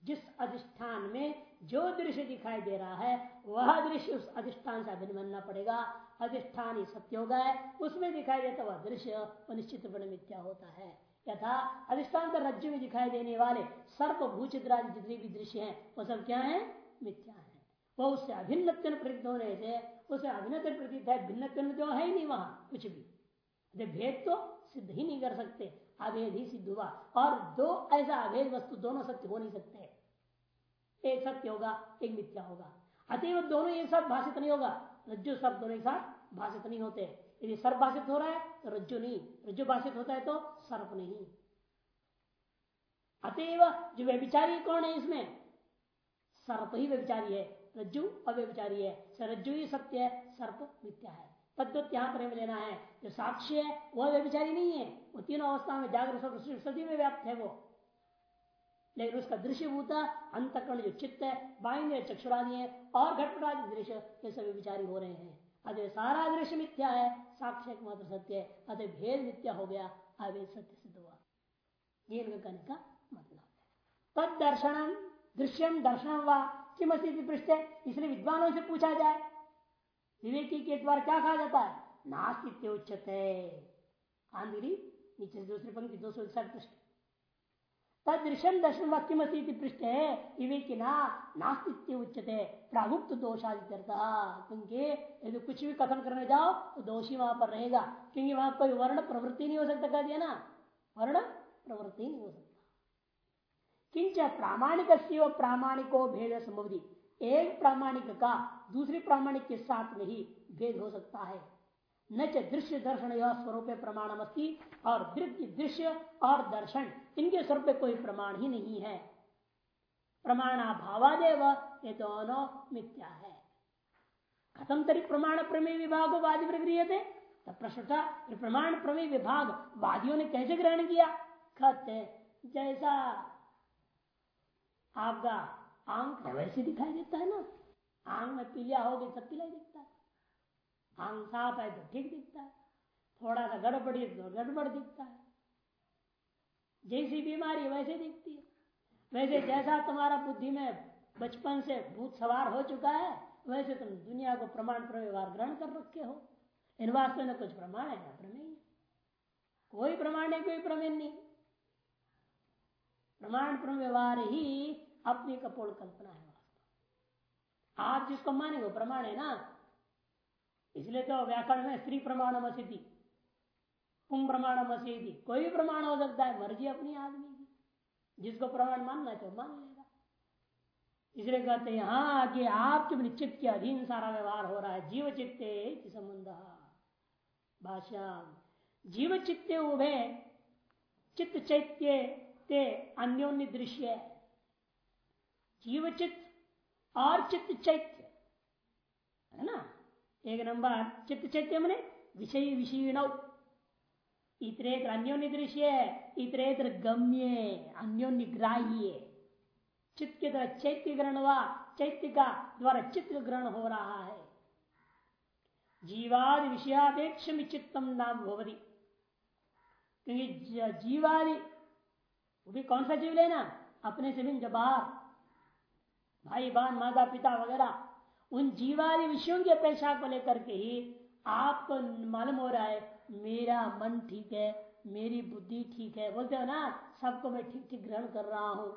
जिस अधिष्ठान में जो दृश्य दिखाई दे रहा है, वह दृश्य उस अधिष्ठान से अभिन्न बनना पड़ेगा। अधिष्ठान ही सत्य होगा उसमें दिखाई देता वह दृश्य निश्चित मिथ्या होता है। यथा अधिष्ठान पर रज्जु में दिखाई देने वाले सर्प भूचित्रादि जितने भी दृश्य है, वो सब क्या है? मिथ्या है। वह उससे अभिन्न प्रतीत होने से उसे अभिन्न प्रतीत है भिन्न जो है ही नहीं वहाँ, कुछ भी। भेद तो सिद्ध ही नहीं कर सकते। अभेद ही सिद्ध हुआ। और दो ऐसा अभेद वस्तु दोनों सत्य हो नहीं सकते। एक सत्य होगा? एक मिथ्या होगा। अतएव दोनों एक साथ भाषित नहीं होगा। रज्जु सर्प दोनों एक साथ भाषित नहीं होते। यदि सर्प भाषित हो रहा है तो रज्जु नहीं। रज्जु भाषित होता है तो सर्प नहीं। अतएव जो व्यभिचारी कौन है इसमें? सर्प ही व्यभिचारी है। रज्जु अव्यभिचारी है। रज्जु ही सत्य है, सर्प मिथ्या है। तद्वत यहाँ पर लेना है। जो साक्षी है, वह व्यभिचारी नहीं है। वो तीनों अवस्था में जागरूक में व्याप्त है वो। लेकिन उसका दृश्य भूता अंतकरण जो चित्त है बाइंद्र चक्षुरादि है और घटपटादि दृश्य, ये सभी विचारी हो रहे हैं। अतः सारा दृश्य मिथ्या है, साक्ष्य मात्र सत्य है। अतः भेद मिथ्या हो गया अवेद सत्य सिद्ध हुआ। ये कहने का मतलब है। तद दर्शनम दृश्यम दर्शनम व किम पृष्ठ? इसलिए विद्वानों से पूछा जाए। विवेकी के द्वारा क्या कहा जाता है? नास्तित्व उच्चते आंधी नीचे दूसरी पंक्ति, दो सौ इकसठ पृष्ठ। तदृशम दर्शन वाक्यमस्ती पृष्ठ है विवेकिना उच्चते प्रागुप्त दोषादित्यर्थ। क्योंकि यदि कुछ भी कथन करने जाओ तो दोषी वहाँ पर रहेगा। क्योंकि वहाँ कोई वर्ण प्रवृत्ति नहीं हो सकता कह दिया ना? वर्ण प्रवृत्ति नहीं हो सकता किंच प्रामाणिक प्रामाणिको भेद संभवती एक प्रामाणिक का, दूसरी प्रामाणिक के साथ में ही भेद हो सकता है। न दृश्य दर्शन यह स्वरूप प्रमाण और दृश्य और दर्शन, इनके स्वरूप कोई प्रमाण ही नहीं है। प्रमाणाभावादेव, ये दोनों मिथ्या है। खत्म तरी प्रमाण प्रमेय विभाग वादी प्रक्रिय थे तब प्रश्न था प्रमाण प्रमेय विभाग वादियों ने कैसे ग्रहण किया? कहते, जैसा आपका आँख वैसे दिखाई देता है ना, आँख में पीलिया हो गई सब पीला दिखता है। आँख साफ़ है तो ठीक दिखता है। थोड़ा सा गड़बड़ी तो गड़बड़ दिखता है। जैसी बीमारी वैसे दिखती है। वैसे जैसा तुम्हारा बुद्धि में बचपन से भूत सवार हो चुका है, वैसे तुम दुनिया को प्रमाण पर व्यवहार ग्रहण कर रखे हो। इन वास्तव में कुछ प्रमाण है ना प्रमेय कोई प्रमाण है, कोई प्रमेय नहीं। प्रमाण पर व्यवहार ही अपनी कपोल कल्पना है वास्तव आप जिसको माने वो प्रमाण है ना। इसलिए तो व्याकरण में स्त्री प्रमाण मसीदी पुम प्रमाण मसीदी कोई भी प्रमाण हो सकता है, मर्ज़ी अपनी आदमी की। जिसको प्रमाण मानना है तो मान लेगा। इसलिए कहते हैं हाँ कि आपके निश्चित के अधीन सारा व्यवहार हो रहा है। जीव चित्ते संबंध। भाषा जीव चित्ते उभे, चित्त चैत्य ते अन्योन्य दृश्य जीव चित्त और चित्त चैत्य, है ना? एक नंबर चित्त चैत्य मैंने विषय विषीण इतरेत्र अन्योन्य दृश्य इतरेत्र गम्य, अन्योन्य ग्राह्य। चित्त के द्वारा चैत्य ग्रहण हुआ चैत्य का द्वारा चित्र ग्रहण हो रहा है। जीवादि विषयापेक्ष में चित्तम नाम भवती। क्योंकि जीवादि, वो भी कौन सा जीव लेना? अपने से भी बाहर भाई, बहन, माता, पिता वगैरह। उन जीवादि विषयों की अपेक्षा को लेकर के ही आपको मालूम हो रहा है, मेरा मन ठीक है, मेरी बुद्धि ठीक है। बोलते हो ना, सबको मैं ठीक ठीक ग्रहण कर रहा हूँ।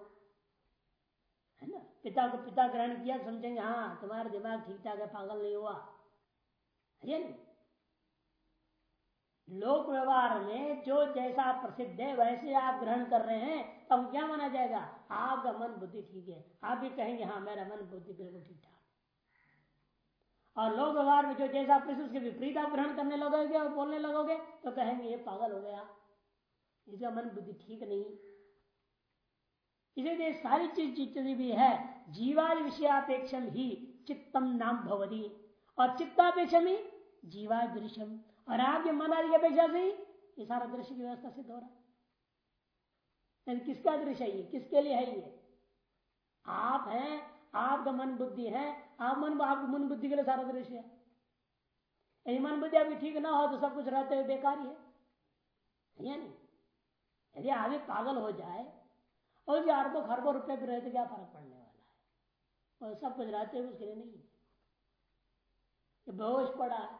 है ना? पिता को पिता ग्रहण किया, समझेंगे हाँ तुम्हारा दिमाग ठीक ठाक है, पागल नहीं हुआ। है लोक व्यवहार में जो जैसा प्रसिद्ध है, वैसे आप ग्रहण कर रहे हैं, तब क्या माना जाएगा? आपका मन बुद्धि ठीक है। आप भी कहेंगे हाँ मेरा मन बुद्धि बिल्कुल ठीक ठाक और लोक व्यवहार में जो जैसा प्रसिद्ध उसके विपरीत आप ग्रहण करने लगोगे और बोलने लगोगे तो कहेंगे, ये पागल हो गया। इसका मन बुद्धि ठीक नहीं। इसलिए सारी चीज़ जितनी भी है जीवादि विषयापेक्षम ही चित्तम नाम भवदी और चित्तापेक्षम ही जीवा दृश्यम और आपके मन आदि अपेक्षा से ही ये सारा दृश्य की व्यवस्था सिद्ध हो रहा है। किसका दृश्य है ये? किसके लिए है ये? आप हैं आपका मन बुद्धि है, आप मन आपके मन बुद्धि के लिए सारा दृश्य है। यदि मन बुद्धि आपकी ठीक ना हो तो सब कुछ रहते हुए बेकार ही है। या नहीं? यदि आगे पागल हो जाए और जो अरबों खरबों रुपए भी रहते, क्या फ़र्क पड़ने वाला है? और सब कुछ रहते हुए उसके लिए नहीं बेहोश पड़ा है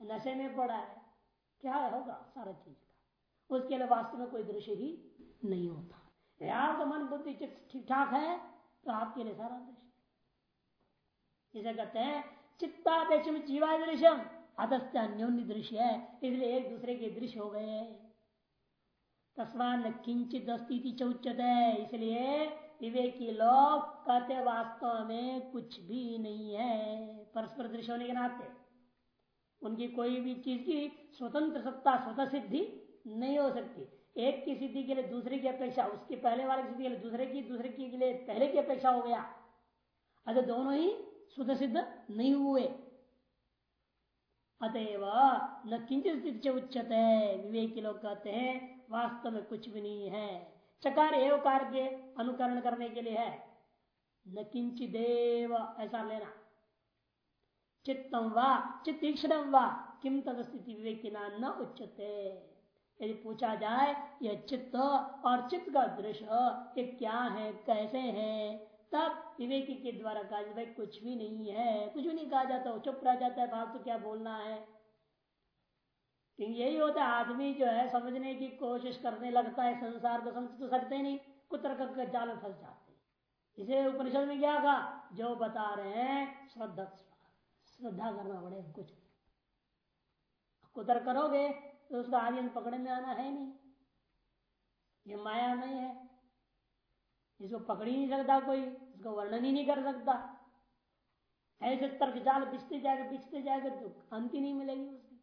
नशे में पड़ा है, क्या होगा सारा चीज़ का? उसके लिए वास्तव में कोई दृश्य ही नहीं होता। यार तो मन बुद्धि ठीक ठाक है तो आपके लिए सारा दृश्य इसे कहते हैं चित्तापेक्ष में जीवा दृश्यम। अदस्त अन्योन्य दृश्य है, इसलिए एक दूसरे के दृश्य हो गए तस्मान किंचित अस्थिति चौचत है, इसलिए विवेकी लोग कहते वास्तव में कुछ भी नहीं है। परस्पर दृश्य होने के नाते उनकी कोई भी चीज़ की स्वतंत्र सत्ता, स्वतः सिद्धि नहीं हो सकती। एक की सिद्धि के लिए दूसरे की अपेक्षा, उसके पहले वाले की सिद्धि के लिए दूसरे की दूसरे की के लिए पहले की अपेक्षा हो गया। अतः दोनों ही स्वतः सिद्ध नहीं हुए। अतएव न किंचित उच्चते विवेकी लोग कहते हैं, वास्तव में कुछ भी नहीं है। चकार एवं कार्य अनुकरण करने के लिए है। न किंचिदेव, ऐसा लेना। चित्तम वा, चित्तीक्षण वा किम तद स्थिति विवेकिना न उच्चते यदि पूछा जाए, यह चित्त और चित्त का दृश्य, ये क्या है, कैसे है? तब विवेकी के द्वारा कहा भाई, कुछ भी नहीं है। कुछ भी नहीं कहा जाता चुप रह जाता है, फालतू तो क्या बोलना है? यही होता है, आदमी जो है, समझने की कोशिश करने लगता है, संसार को समझ तो सकते नहीं, कुत्र कर जाल में फंस जाते इसे उपनिषद में क्या कहा? जो बता रहे हैं, श्रद्धा श्रद्धा करना पड़ेगा कुछ कुतर करोगे तो उसका आर्यन पकड़े में आना है नहीं। ये माया नहीं है। इसको पकड़ ही नहीं सकता कोई, इसको वर्णन ही नहीं कर सकता। ऐसे तर्क जाल बिछते जाएगा बिछते जाएगा तो अंत ही नहीं मिलेगी उसकी।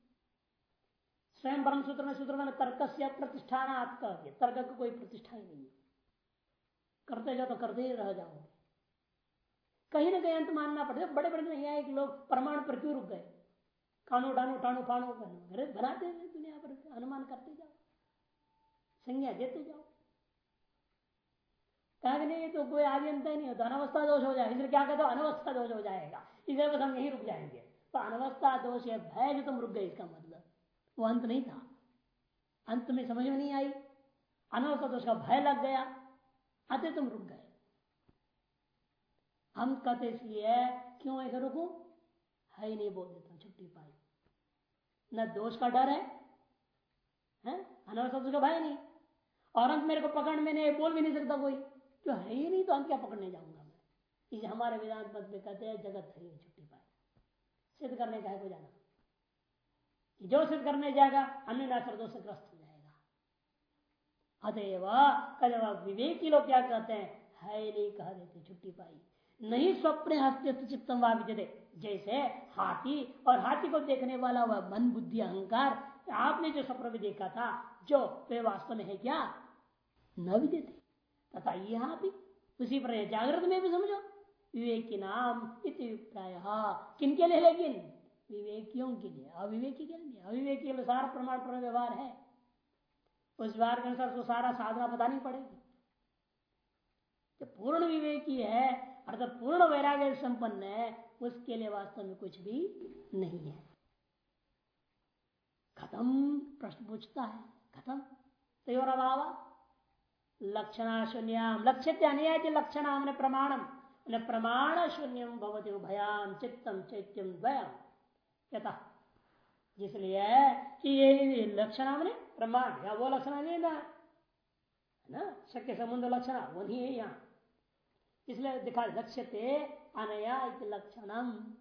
स्वयं परम सूत्र में सूत्र में तर्क से प्रतिष्ठान आपका तर्क का कोई प्रतिष्ठा ही। नहीं करते जाओ तो करते ही रह जाओगे। कहीं ना कहीं अंत मानना पड़ता बड़े बड़े नहीं आए लोग परमाणु पर क्यों रुक गए? कानू डानो टाणु फाणु बनाते अनुमान करते जाओ संज्ञा देते जाओ। कहा नहीं तो कोई आदि अंत नहीं होता अनवस्था दोष हो जाएगा। इसलिए क्या कहते हो? अनवस्था दोष हो जाएगा। इसलिए बस हम यही रुक जाएँगे। तो अनवस्था दोष है भय जो तुम रुक गए इसका मतलब। वो अंत नहीं था। अंत में समझ में नहीं आई। अनवस्था दोष का भय लग गया। अतः तुम रुक गए। हम कहते इसलिए क्यों ऐसे रुकू? है ही नहीं बोल देता छुट्टी पाई। न दोष का डर है, है? अनवस्था दोष का भय नहीं। और अंत मेरे को पकड़ में नहीं, बोल भी नहीं सकता कोई। जो है ही नहीं तो हम क्या पकड़ने जाऊँगा मैं? इसे हमारे वेदांत मत में कहते हैं, जगत है छुट्टी पाए। सिद्ध करने का है को जाना जो सिद्ध करने जाएगा, अन्य नाश्रदों से ग्रस्त हो जाएगा। अतएव कल विवेकी लोग क्या कहते हैं? है नहीं, कह देते, छुट्टी पाई। नहीं स्वप्न हस्त चित्तम वाविजते जैसे हाथी, और हाथी को देखने वाला वह मन, बुद्धि, अहंकार आपने जो स्वप्न में देखा था, जो वे वास्तव में है क्या? न विद्यते तथा यहाँ भी उसी पर जागृत में भी समझो। विवेकी नाम प्राय किन के लिए लेकिन? विवेकियों के लिए। अविवेकी के लिए। अविवेकी के सारा प्रमाण पर व्यवहार है। उस व्यवहार के अनुसार उसको सारा साधना बतानी पड़ेगी। जो पूर्ण विवेकी है, अर्थात पूर्ण वैराग्य संपन्न है, उसके लिए वास्तव में कुछ भी नहीं है। खत्म प्रश्न पूछता है। खत्म तयोर अभाव लक्षणा शून्यम लक्ष्य अन्य लक्षण हमने प्रमाणम। प्रमाण शून्यम भवती भयाम चित्तम, चैत्यम, द्वयम। यथा। जिसलिए कि ये लक्षण हमने प्रमाण या वो लक्षण नहीं ना। ना? शक्य समुद्र लक्षण वो नहीं है यहाँ। इसलिए दिखा लक्ष्य थे अनया लक्षणम।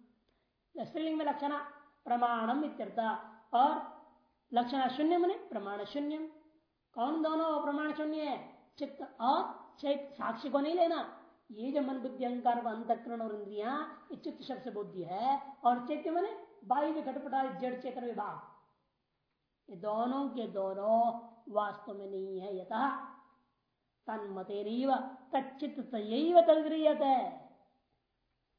स्त्रीलिंग में लक्षण, प्रमाणम इत्यर्थ। और लक्षण शून्य मने, प्रमाण शून्य। कौन दोनों प्रमाण शून्य है? चित्त और चैत, साक्षी को नहीं लेना। ये जो मन बुद्धि अहंकार अंतकरण और इंद्रिया चित्त शब्द से बुद्धि है और चैत्य मने में घटपटा जड़ चेतन विभाग। ये दोनों के दोनों वास्तव में नहीं है यथा। तन्मते तचित तदगृहत है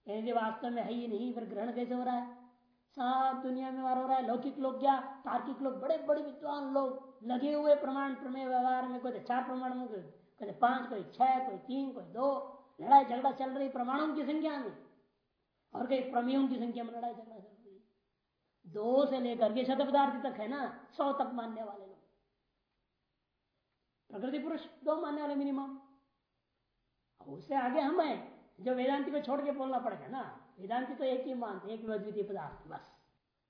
यदि वास्तव में है ही नहीं, फिर ग्रहण कैसे हो रहा है? सब दुनिया में वार हो रहा है। लौकिक लोग क्या? तार्किक लोग, बड़े बड़े विद्वान लोग लगे हुए प्रमाण, प्रमेय व्यवहार में, कोई चार प्रमाण में, कोई पाँच, कोई छह, कोई तीन, कोई दो। लड़ाई झगड़ा चल रही, प्रमाणों की संख्या में। और कई प्रमेयों की संख्या में लड़ाई झगड़ा चल रही। दो से लेकर के शत पदार्थ तक है ना, सौ तक मानने वाले लोग। प्रकृति पुरुष, दो मानने वाले मिनिमम उससे आगे हम है। जो वेदांति को छोड़ के बोलना पड़ेगा ना वेदांति तो एक ही मानते एक द्वितीय पदार्थ, बस।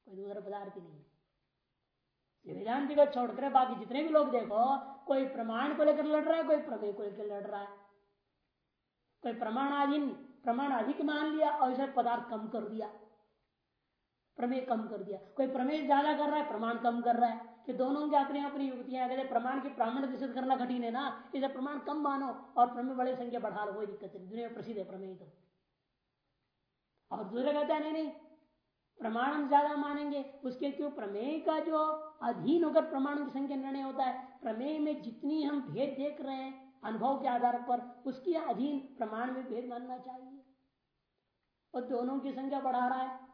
कोई दूसरा पदार्थ ही नहीं वेदांति को छोड़कर बाकी जितने भी लोग देखो, कोई प्रमाण को लेकर लड़ रहा है, कोई प्रमेय को लेकर लड़ रहा है। कोई प्रमाणाधीन प्रमाण अधिक मान लिया और इसे पदार्थ कम कर दिया। प्रमेय कम कर दिया। कोई प्रमेय ज़्यादा कर रहा है, प्रमाण कम कर रहा है। कि दोनों की अपनी अपनी युक्तियाँ कहते प्रमाण की ब्राह्मण निषेध करना कठिन है ना, इसे प्रमाण कम मानो और प्रमेय बड़े संख्या बढ़ा लो, कोई दिक्कत नहीं। दुनिया प्रसिद्ध है प्रमेय तो। और दूसरे कहते हैं, नहीं नहीं प्रमाण हम ज़्यादा मानेंगे। उसके क्यों? प्रमेय का जो अधीन होकर प्रमाणों की संख्या निर्णय होता है, प्रमेय में जितनी हम भेद देख रहे हैं, अनुभव के आधार पर, उसके अधीन प्रमाण में भेद मानना चाहिए। और दोनों की संख्या बढ़ा रहा है।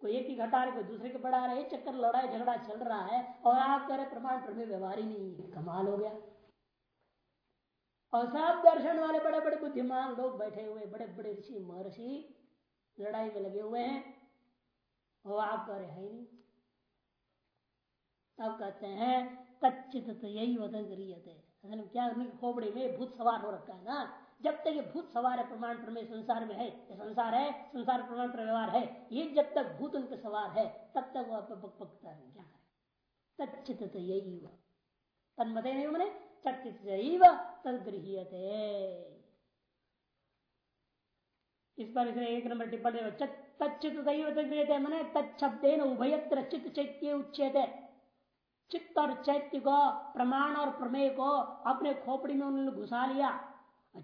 कोई एक ही घटा रहे कोई दूसरे के बढ़ा रहे चक्कर लड़ाई झगड़ा चल रहा है और आप कह रहे प्रमाण प्रमेय व्यवहार ही नहीं है। कमाल हो गया। और सब दर्शन वाले बड़े बड़े बुद्धिमान लोग बैठे हुए बड़े बड़े ऋषि, महर्षि लड़ाई में लगे हुए हैं। और आप कह रहे हैं नहीं। अब कहते हैं तच्चित यही वतन असल क्या खोपड़ी में भूत सवार हो रखा है ना? जब तक ये भूत सवार है, प्रमाण प्रमेय संसार में है, ये संसार है, संसार प्रमाण पर व्यवहार है, ये जब तक भूत उनके सवार है, तब तक वह पकता है। क्या है? तच्चित यही तन्मते नहीं मैंने चचित तद गृहते इस पर इसे एक नंबर टिप्पणी तच्चित गृहते मैंने तत्शब्देन उभयत्र चित्त चैत्य उच्चेत चित्त और चैत्य को, प्रमाण और प्रमेय को अपने खोपड़ी में उन्होंने घुसा लिया।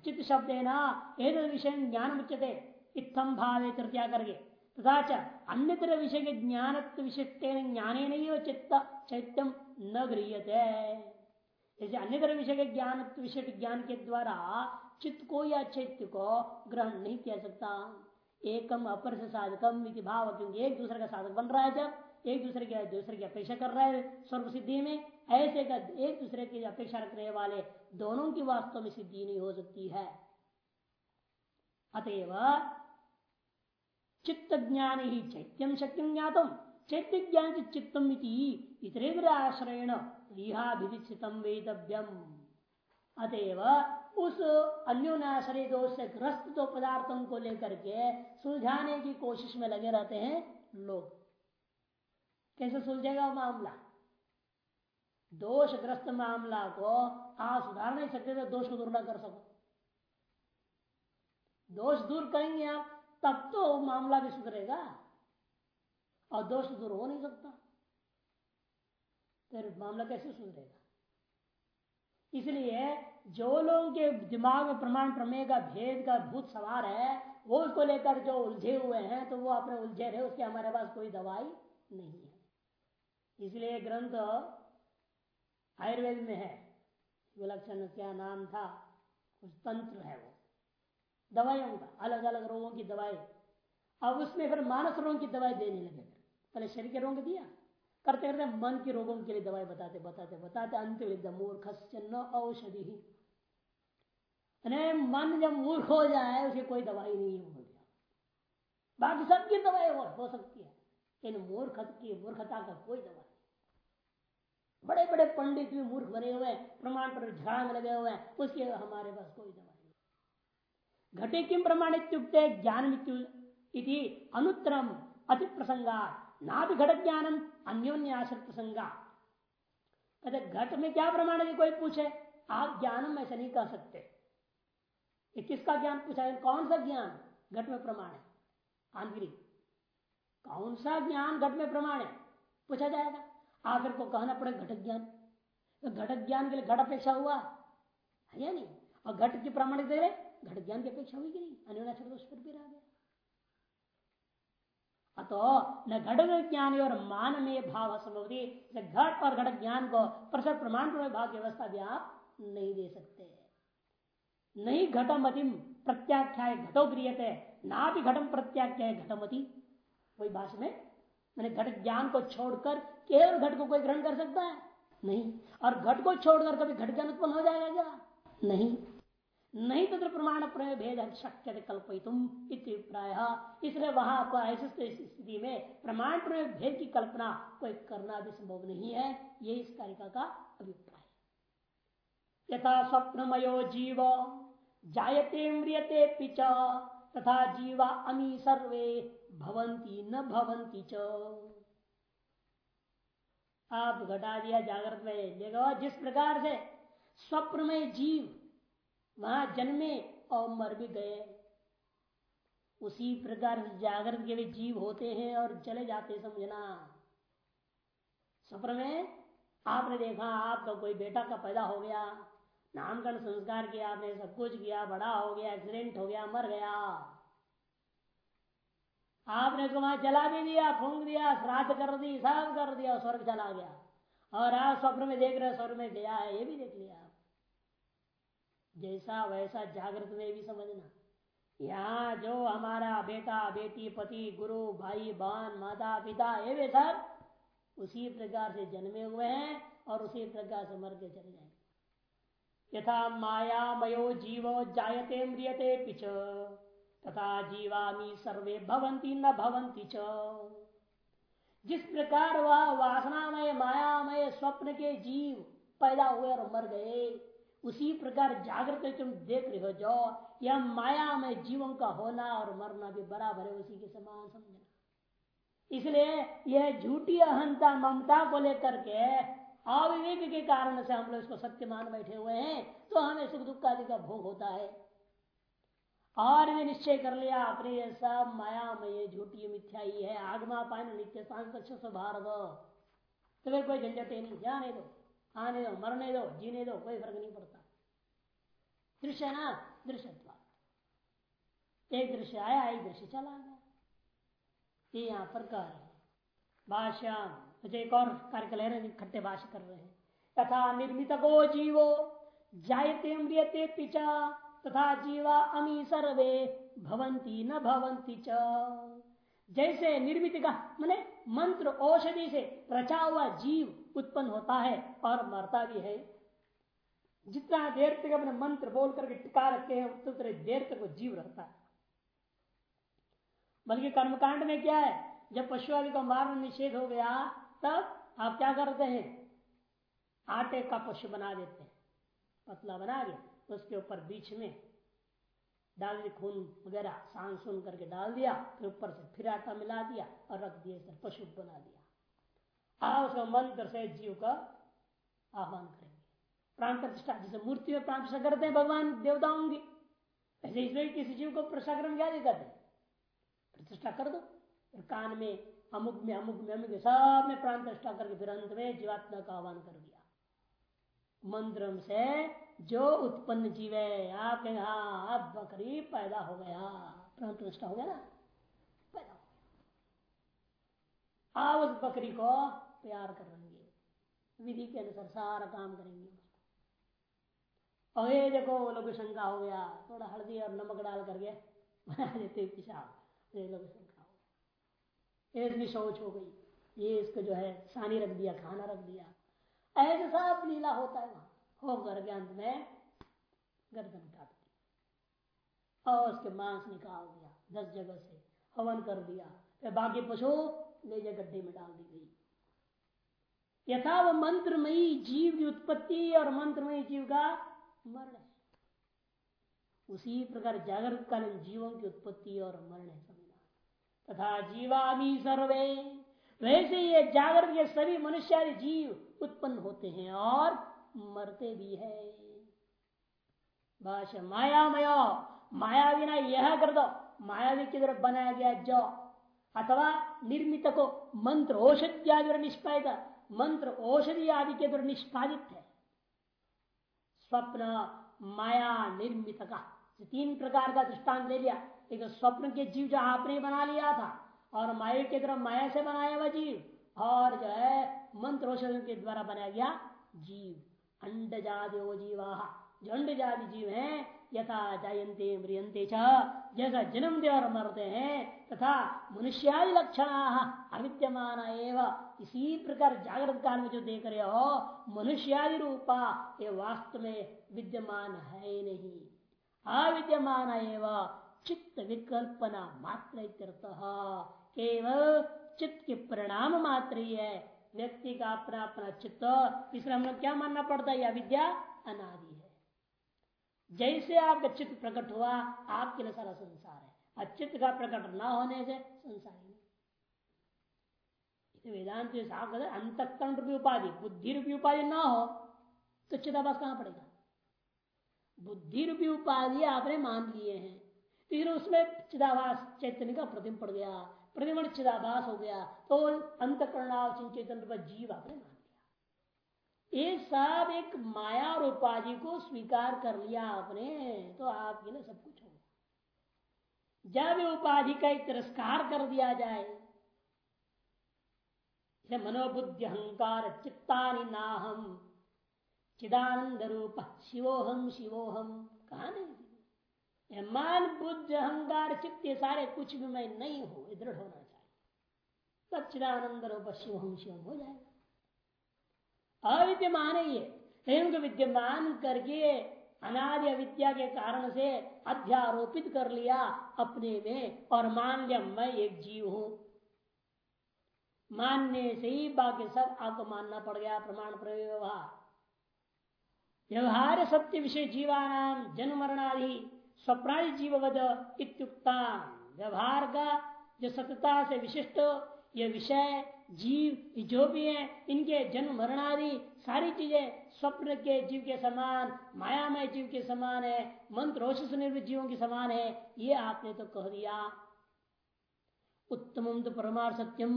चित्त शब्द ना विषय ज्ञान मुच्यते इतम भाव तृतीया करके तथा च अन्य विषय के ज्ञान विशिष्ट ज्ञान नहीं चित्त चैत्यम न गृहते जैसे अन्य विषय के ज्ञान विशिष्ट ज्ञान के द्वारा चित्त को या चैत्य को ग्रहण नहीं किया सकता। एकम अपर से साधकम भाव, क्योंकि एक दूसरे का साधक बन रहा है जब, एक दूसरे के, दूसरे की अपेक्षा कर रहा है स्वर्ग सिद्धि में, ऐसे का एक दूसरे की अपेक्षा रखने वाले दोनों की वास्तव में सिद्धि नहीं हो सकती है। अतएव चित्त ज्ञान ही चैत्यम शक्ति ज्ञातम, चैत्य ज्ञान चित्तम इतरेन्द्र आश्रयण रिहाभिदितम वेदव्यम। अतएव उस अन्योनाश्रय दोष से ग्रस्त दो पदार्थों को लेकर के सुलझाने की कोशिश में लगे रहते हैं लोग। कैसे सुलझेगा मामला? दोषग्रस्त मामला को आप सुधार नहीं सकते तो दोष को दूर ना कर सको। दोष दूर करेंगे आप, तब तो मामला भी सुधरेगा। और दोष दूर हो नहीं सकता। फिर मामला कैसे सुधरेगा? इसलिए जो लोगों के दिमाग में प्रमाण प्रमेय का भेद का भूत सवार है, वो उसको लेकर जो उलझे हुए हैं तो वो अपने उलझे रहे, उसके हमारे पास कोई दवाई नहीं है। इसलिए ग्रंथ आयुर्वेद में है। विलक्षण क्या नाम था? कुछ तंत्र है वो। दवाइयों का अलग अलग रोगों की दवाई। अब उसमें फिर मानस रोगों की दवाई देने लगे पहले शरीर के रोग दिया करते करते मन के रोगों के लिए दवाई बताते बताते बताते अंत मूर्ख न औषधि मन जब मूर्ख हो जाए उसे कोई दवाई नहीं हो गया बाकी सबकी दवाई हो, हो सकती है। लेकिन मूर्ख की मूर्खता का कोई दवाई बड़े बड़े पंडित भी मूर्ख बने हुए प्रमाण पर झांग लगे हुए हैं उसके हमारे पास कोई दवाई नहीं। घटे किम प्रमाणित ज्ञान इति अनुत्तरम अति प्रसंगा ना भी घट ज्ञानम अन्योन्य आश्रित प्रसंगा कहते घट में क्या प्रमाण है? कोई पूछे? आप ज्ञानम ऐसा नहीं कह सकते। ये किसका ज्ञान पूछा है? कौन सा ज्ञान घट में प्रमाण है? आंतरिक कौन सा ज्ञान घट में प्रमाण है? पूछा जाएगा। आखिर को कहना पड़े घटक ज्ञान तो घटक ज्ञान के लिए घट अपेक्षा हुआ? है या नहीं? और घट की प्रमाणिक दे रहे? घट ज्ञान की अपेक्षा हुई कि नहीं? अन्य उस पर भी रह गया। अतो न घट ज्ञान और मान में भाव संभवती घट और घट ज्ञान को प्रसर प्रमाण भाव व्यवस्था भी आप नहीं दे सकते। नहीं घटमतिम प्रत्याख्याय घटो क्रियते, ना भी घटम प्रत्याख्याय घटमति कोई भाषा में, मैंने घट ज्ञान को छोड़कर केवल घट को कोई ग्रहण कर सकता है? नहीं। और घट को छोड़कर कभी घट ज्ञान उत्पन्न हो जाएगा क्या? नहीं। नहीं तथा प्रमाण भेद शक्य कल्पयितुम प्राय। इसलिए वहाँ पर ऐसी स्थिति में प्रमाण प्रयोग भेद की कल्पना कोई करना भी संभव नहीं है। ये इस कारिका का अभिप्राय यथा स्वप्नमयो जीव, जायते म्रियते पिच तथा जीवा अमी सर्वे भवंती न भवंती च। आप घटा दिया जागृत में देखो, जिस प्रकार से स्वप्न में जीव वहाँ जन्मे और मर भी गए। उसी प्रकार जागृत के भी जीव होते हैं और चले जाते समझना। स्वप्न में आपने देखा, आपका कोई बेटा का पैदा हो गया, नामकरण संस्कार किया, आपने सब कुछ किया, बड़ा हो गया एक्सीडेंट हो गया, मर गया। आपने को वहाँ जला भी दिया, फूंक दिया, श्राद्ध कर दी, सब कर दिया स्वर्ग चला गया। और आप स्वप्न में देख रहे स्वर्ग में गया है, ये भी देख लिया। जैसा वैसा जागृत में भी समझना। यहाँ जो हमारा बेटा, बेटी, पति, गुरु, भाई, बहन, माता, पिता, ये वे सब उसी प्रकार से जन्मे हुए हैं और उसी प्रकार से मर के चले जाएँगे। यथा माया मयो जीवो जायते म्रियते पिच, तथा जीवामी सर्वे भवंती न भवंती च। जिस प्रकार वह वासनामय, मायामय, स्वप्न के जीव पैदा हुए और मर गए उसी प्रकार जागृत तुम देख रहे हो जो यह माया में जीवों का होना और मरना भी बराबर है, उसी के समान समझना। इसलिए यह झूठी अहंता, ममता को लेकर के अविवेक के कारण से हम लोग इसको सत्य मान बैठे हुए हैं तो हमें सुख दुख आदि का भोग होता है। और भी निश्चय कर लिया अपने ये सब माया में ये झूठी मिथ्या ही है। आगमा पान नित्य भारत। तो फिर कोई झंझट नहीं, जाने दो, आने दो, मरने दो, जीने दो, कोई फ़र्क नहीं पड़ता। दृश्य ना दृश्य एक दृश्य आया, एक दृश्य चला गया। ये यहाँ पर कह रहे भाष्याम मुझे एक और कार्य ले रहे खट्टे भाष्य कर रहे हैं। तथा निर्मित को जीवो, जायते म्रियते पिचा, तथा जीवा अमी सर्वे भवंती न भवंती च। जैसे निर्मित का, मैंने मंत्र औषधि से रचा हुआ जीव उत्पन्न होता है और मरता भी है जितना देर तक अपने मंत्र बोल करके टिका रखे हैं, उतने देर तक वो जीव रहता है। बल्कि कर्मकांड में क्या है? जब पशु आदि को मारना निषेध हो गया, तब आप क्या करते हैं? आटे का पशु बना देते हैं, पतला बना दिया उसके ऊपर बीच में डाल दी खून वगैरह, सांस सुन करके डाल दिया, फिर ऊपर से फिर आटा मिला दिया और रख दिए सर पशु बना दिया। आ उसका मंत्र से जीव का आह्वान करेंगे। प्राण प्रतिष्ठा जैसे मूर्ति में प्राण प्रतिष्ठा करते हैं, भगवान देवताओं की। ऐसे इसमें किसी जीव को प्रतिष्ठा करने क्या दिक्कत है? प्रतिष्ठा कर दो। फिर कान में, अमुक में अमुक में, अमुक सब में प्राण प्रतिष्ठा करके फिर अंत में जीवात्मा का आह्वान कर दिया। मंत्र से जो उत्पन्न जीव है, आप कहेंगे हाँ अब बकरी पैदा हो गया। प्राण प्रतिष्ठा हो गया ना? पैदा हो गया। आप उस बकरी को प्यार करेंगे। विधि के अनुसार सारा काम करेंगे। और ये देखो लोग शंका हो गया। थोड़ा हल्दी और नमक डाल करके बना देते पिशाब। ये लोग शंका हो गया। शौच हो गई। ये इसको जो है, सानी रख दिया, खाना रख दिया। ऐसे सब लीला होता है वहाँ। हो करके अंत में गर्दन काट दी। और उसके मांस निकाल दिया, दस जगह से हवन कर दिया। फिर बाकी पशु ले जा गड्ढे में डाल दी गई। यथा वो मंत्रमयी जीव की उत्पत्ति और मंत्रमयी जीव का मरण है। उसी प्रकार जागृत कालीन जीवों की उत्पत्ति और मरण है समझना तथा जीवा भी सर्वे। वैसे ये जागृत के सभी मनुष्य जीव उत्पन्न होते हैं और मरते भी है। भाषा मायामय। माया बिना यह कर दो। मायावी की तरफ़ बनाया गया जो। अथवा निर्मित को मंत्र औषधि आदि निष्पादित। मंत्र औषधि आदि के द्वारा निष्पादित स्वप्न माया निर्मित का तीन प्रकार का दृष्टांत ले लिया। एक स्वप्न के जीव जो आपने बना लिया था, और माया के तरफ़ माया से बनाया हुआ जीव, और जो है मंत्र के द्वारा बनाया गया जीव। अंड जादे जीवा। जो अंड जाति जीव है, यथा जायंते म्रियंते जैसा जन्म दे और मरते हैं, तथा मनुष्यादि लक्षण अविद्यमान एवं। इसी प्रकार जागृत काल में जो देख रहे हो, मनुष्यादि रूपा, ये वास्तव में विद्यमान है नहीं। अविद्यमान एवं चित्त विकल्पना मात्र केवल चित्त के परिणाम मात्र ही है। व्यक्ति का अपना अपना चित्त इसलिए हम लोग क्या मानना पड़ता है? यह विद्या अनादि है। जैसे आपका चित्त प्रकट हुआ, आपके लिए सारा संसार है। अचित्त का प्रकट न होने से संसार ही वेदांत अंतकरण रूपी उपाधि, बुद्धि रूपी उपाधि ना हो तो चिदाभास कहाँ पड़ेगा? बुद्धि रूपी उपाधि आपने मान लिए हैं। फिर उसमें चिदाभास, चैतन्य का प्रतिम पड़ गया प्रतिमण चिदाभास हो गया तो अंतकरणाव चेतन रूप जीव आपने मान लिया। ये सब एक माया और उपाधि को स्वीकार कर लिया आपने तो आपके लिए सब कुछ हो जब उपाधि का एक तिरस्कार कर दिया जाए मनोबुद्धि अहंकार चित्ता नाहम चिदानंद रूप शिवोहम शिवोहम कहा नहीं मान, बुद्ध, अहंकार, चित्त सारे कुछ भी मैं नहीं हूँ दृढ़ होना चाहिए। तब चिदानंद रूप शिवोहम शिवम हो जाएगा। अविद्यमान ही है। लेकिन विद्यमान करके अनादि अविद्या के कारण से अध्यारोपित कर लिया अपने में और मान लिया मैं एक जीव हूँ। मानने से ही बाकी सब आपको मानना पड़ गया, प्रमाण व्यवहार व्यवहार सत्य विषय जीवानाम, जन्म मरणादि स्वप्राणी जीववद इत्युक्ता व्यवहार का जो सत्यता से विशिष्ट, ये विषय, जीव जो भी है, इनके जन्म मरण आदि सारी चीज़ें स्वप्न के जीव के समान, मायामय जीव के समान है, मंत्र निर्मित जीवों के समान है, ये आपने तो कह दिया। उत्तम तो परमार्थ सत्यम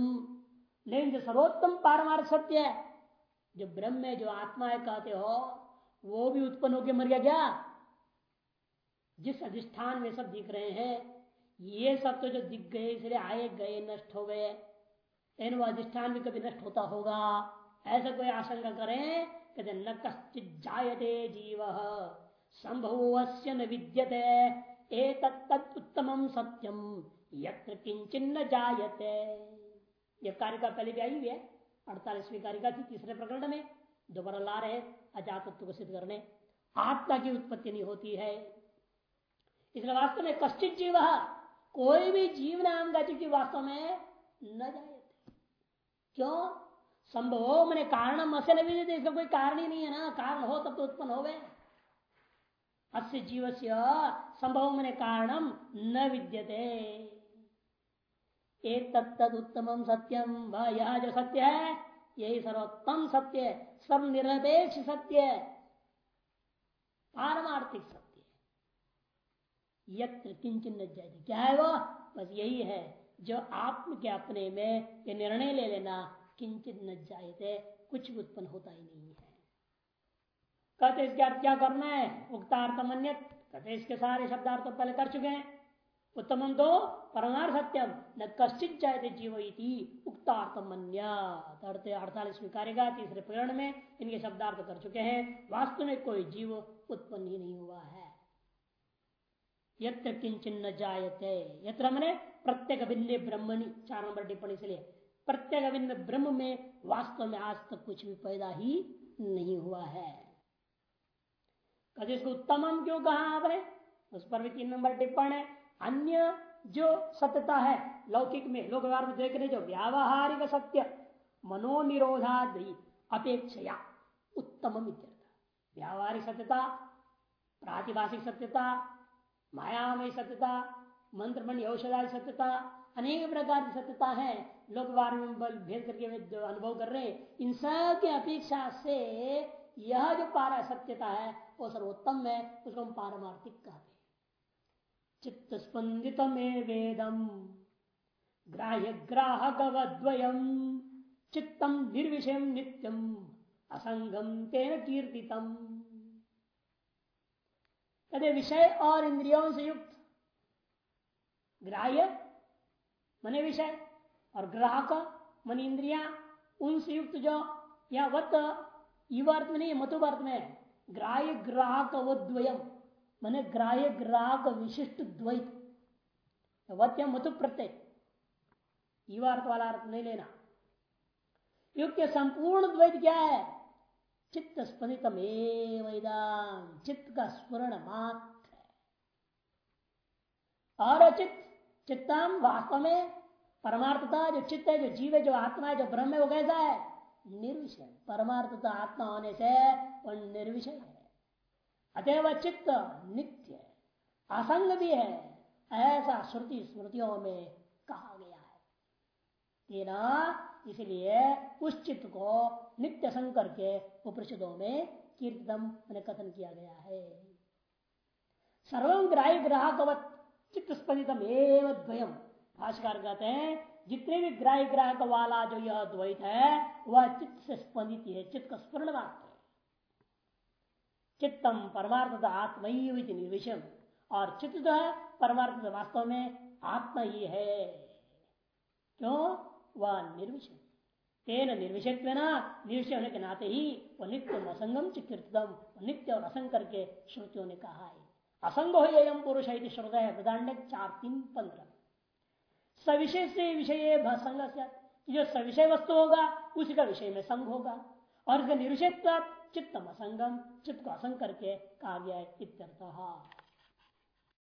लेकिन जो सर्वोत्तम पारमार्थ सत्य है, जो ब्रह्म है, जो आत्मा है, कहते हो, वो भी उत्पन्न होकर मर गया क्या? जिस अधिष्ठान में सब दिख रहे हैं, ये सब तो जो दिख गए, इसलिए आए गए, नष्ट हो गए। लेकिन वो अधिष्ठान भी कभी नष्ट होता होगा। ऐसा कोई आशंका करें, कहते न कश्चित जायते जीव, संभव न विद्यते एक उत्तम सत्यम यत्र किंचन जायते। यह कार्य का पहले भी आई हुई है, अड़तालीसवीं कारिका थी, तीसरे प्रकरण में, दोबारा ला रहे अजातत्व को सिद्ध करने। आत्मा की उत्पत्ति नहीं होती है। इसलिए वास्तव में कश्चित जीव कोई भी जीव नाम का जीव वास्तव में न जाए। क्यों? संभव मैंने कारण मसल भी नहीं इसका कोई कारण ही नहीं है ना। कारण हो तब तो उत्पन्न हो गए अस्य जीव से संभव मैंने कारणम न विद्यते। एक तत्त उत्तम सत्यम वह यह जो सत्य? है यही सर्वोत्तम सत्य है सर्वनिरपेक्ष सत्य है पारमार्थिक सत्य। यत्र किंचन जाती क्या है वो? बस यही है। जो आत्म के अपने में ये निर्णय ले लेना किंचित न जायते, कुछ उत्पन्न होता ही नहीं है। कहते इसके अर्थ क्या करना है? उक्तार्थमन्य कहते इसके सारे शब्दार्थ पहले कर चुके हैं। उत्तम तो परमार्थ सत्यम न कश्चित जायते जीव उक्तार्थमन्य अड़तालीसवीं कार्यगा तीसरे प्रेरण में इनके शब्दार्थ कर चुके हैं। वास्तव में कोई जीव उत्पन्न ही नहीं हुआ है। यत्र किंचन न जायते। यत्र मैंने प्रत्येक भिन्न ब्रह्मणि चार नंबर टिप्पणी से लिए। प्रत्येक भिन्न ब्रह्म में वास्तव में आज तक कुछ भी पैदा ही नहीं हुआ है। कभी उत्तम क्यों कहा आपने? उस पर भी तीन नंबर टिप्पण है। अन्य जो सत्यता है, लौकिक में लोक व्यवहार में देख रहे जो व्यावहारिक सत्य, मनोनिरोधादि अपेक्षया उत्तम व्यावहारिक सत्यता, प्रातिभाषिक सत्यता, मायामय सत्यता मंत्र मंडी औषधा सत्यता, अनेक प्रकार की सत्यता है लोक व्यवहार में भेद करके अनुभव कर रहे, इन सब की अपेक्षा से यह जो पारा सत्यता है, वो सर्वोत्तम है, उसको हम पारमार्थिक कहते चित्त स्पंदित वेदम ग्राह्य चित्तम निर्विषय नित्यम। असंगम तेन कदे विषय और इंद्रियों से युक्त। ग्राह्य, मने विषय, और ग्राहक, मन इंद्रिया उनसे युक्त जो या वत युवार्थ में में ग्राह्य ग्राहक वद्वयम मैंने ग्राह्य ग्राहक विशिष्ट द्वैत। वत्य मधु प्रत्यय। युवार्थ वाला अर्थ नहीं लेना। युक्त संपूर्ण द्वैत क्या है? चित्त स्पंदित चित्त का स्मरण मात्र और चित्त चित्तम वास्तव में परमार्थता जो चित्त है, जो जीव है, जो आत्मा है, जो ब्रह्म है, वो कैसा है? निर्विषय। परमार्थता आत्मा होने से वो निर्विषय है। अतएव चित्त नित्य असंग भी है। ऐसा श्रुति स्मृतियों में कहा गया है। तेना इसलिए उस चित्त को नित्य संग करके उपनिषदों में कीर्तम कथन किया गया है। सर्वम ग्राही ग्राहकवत चित्त स्पंदितम एवं द्वयम। भाष्यकार कहते हैं, जितने भी ग्राही ग्राहक वाला जो यह द्वैत है, वह चित्त से स्पंदित है। चित्त का स्मरण मात्र। चित्तम परमार्थ आत्मयी निर्विषम और चित्त जो है, परमार्थ वास्तव में आत्मा ही है। क्यों? वह निर्विषय तेन निर्विषय निर्विषय होने के नाते ही वह नित्य असंगम चिकीर्तम नित्य और असंग करके श्रुतियों ने कहा है। असंग हो एवं पुरुष है श्रुदय वृदान्य चार तीन पंद्रह। सविषय से विषय संग जो सविषय वस्तु होगा, उसी का विषय में संग होगा। और इसका निर्विषय चित्तम असंगम चित्त को असंग करके कहा गया है इत्यर्थ।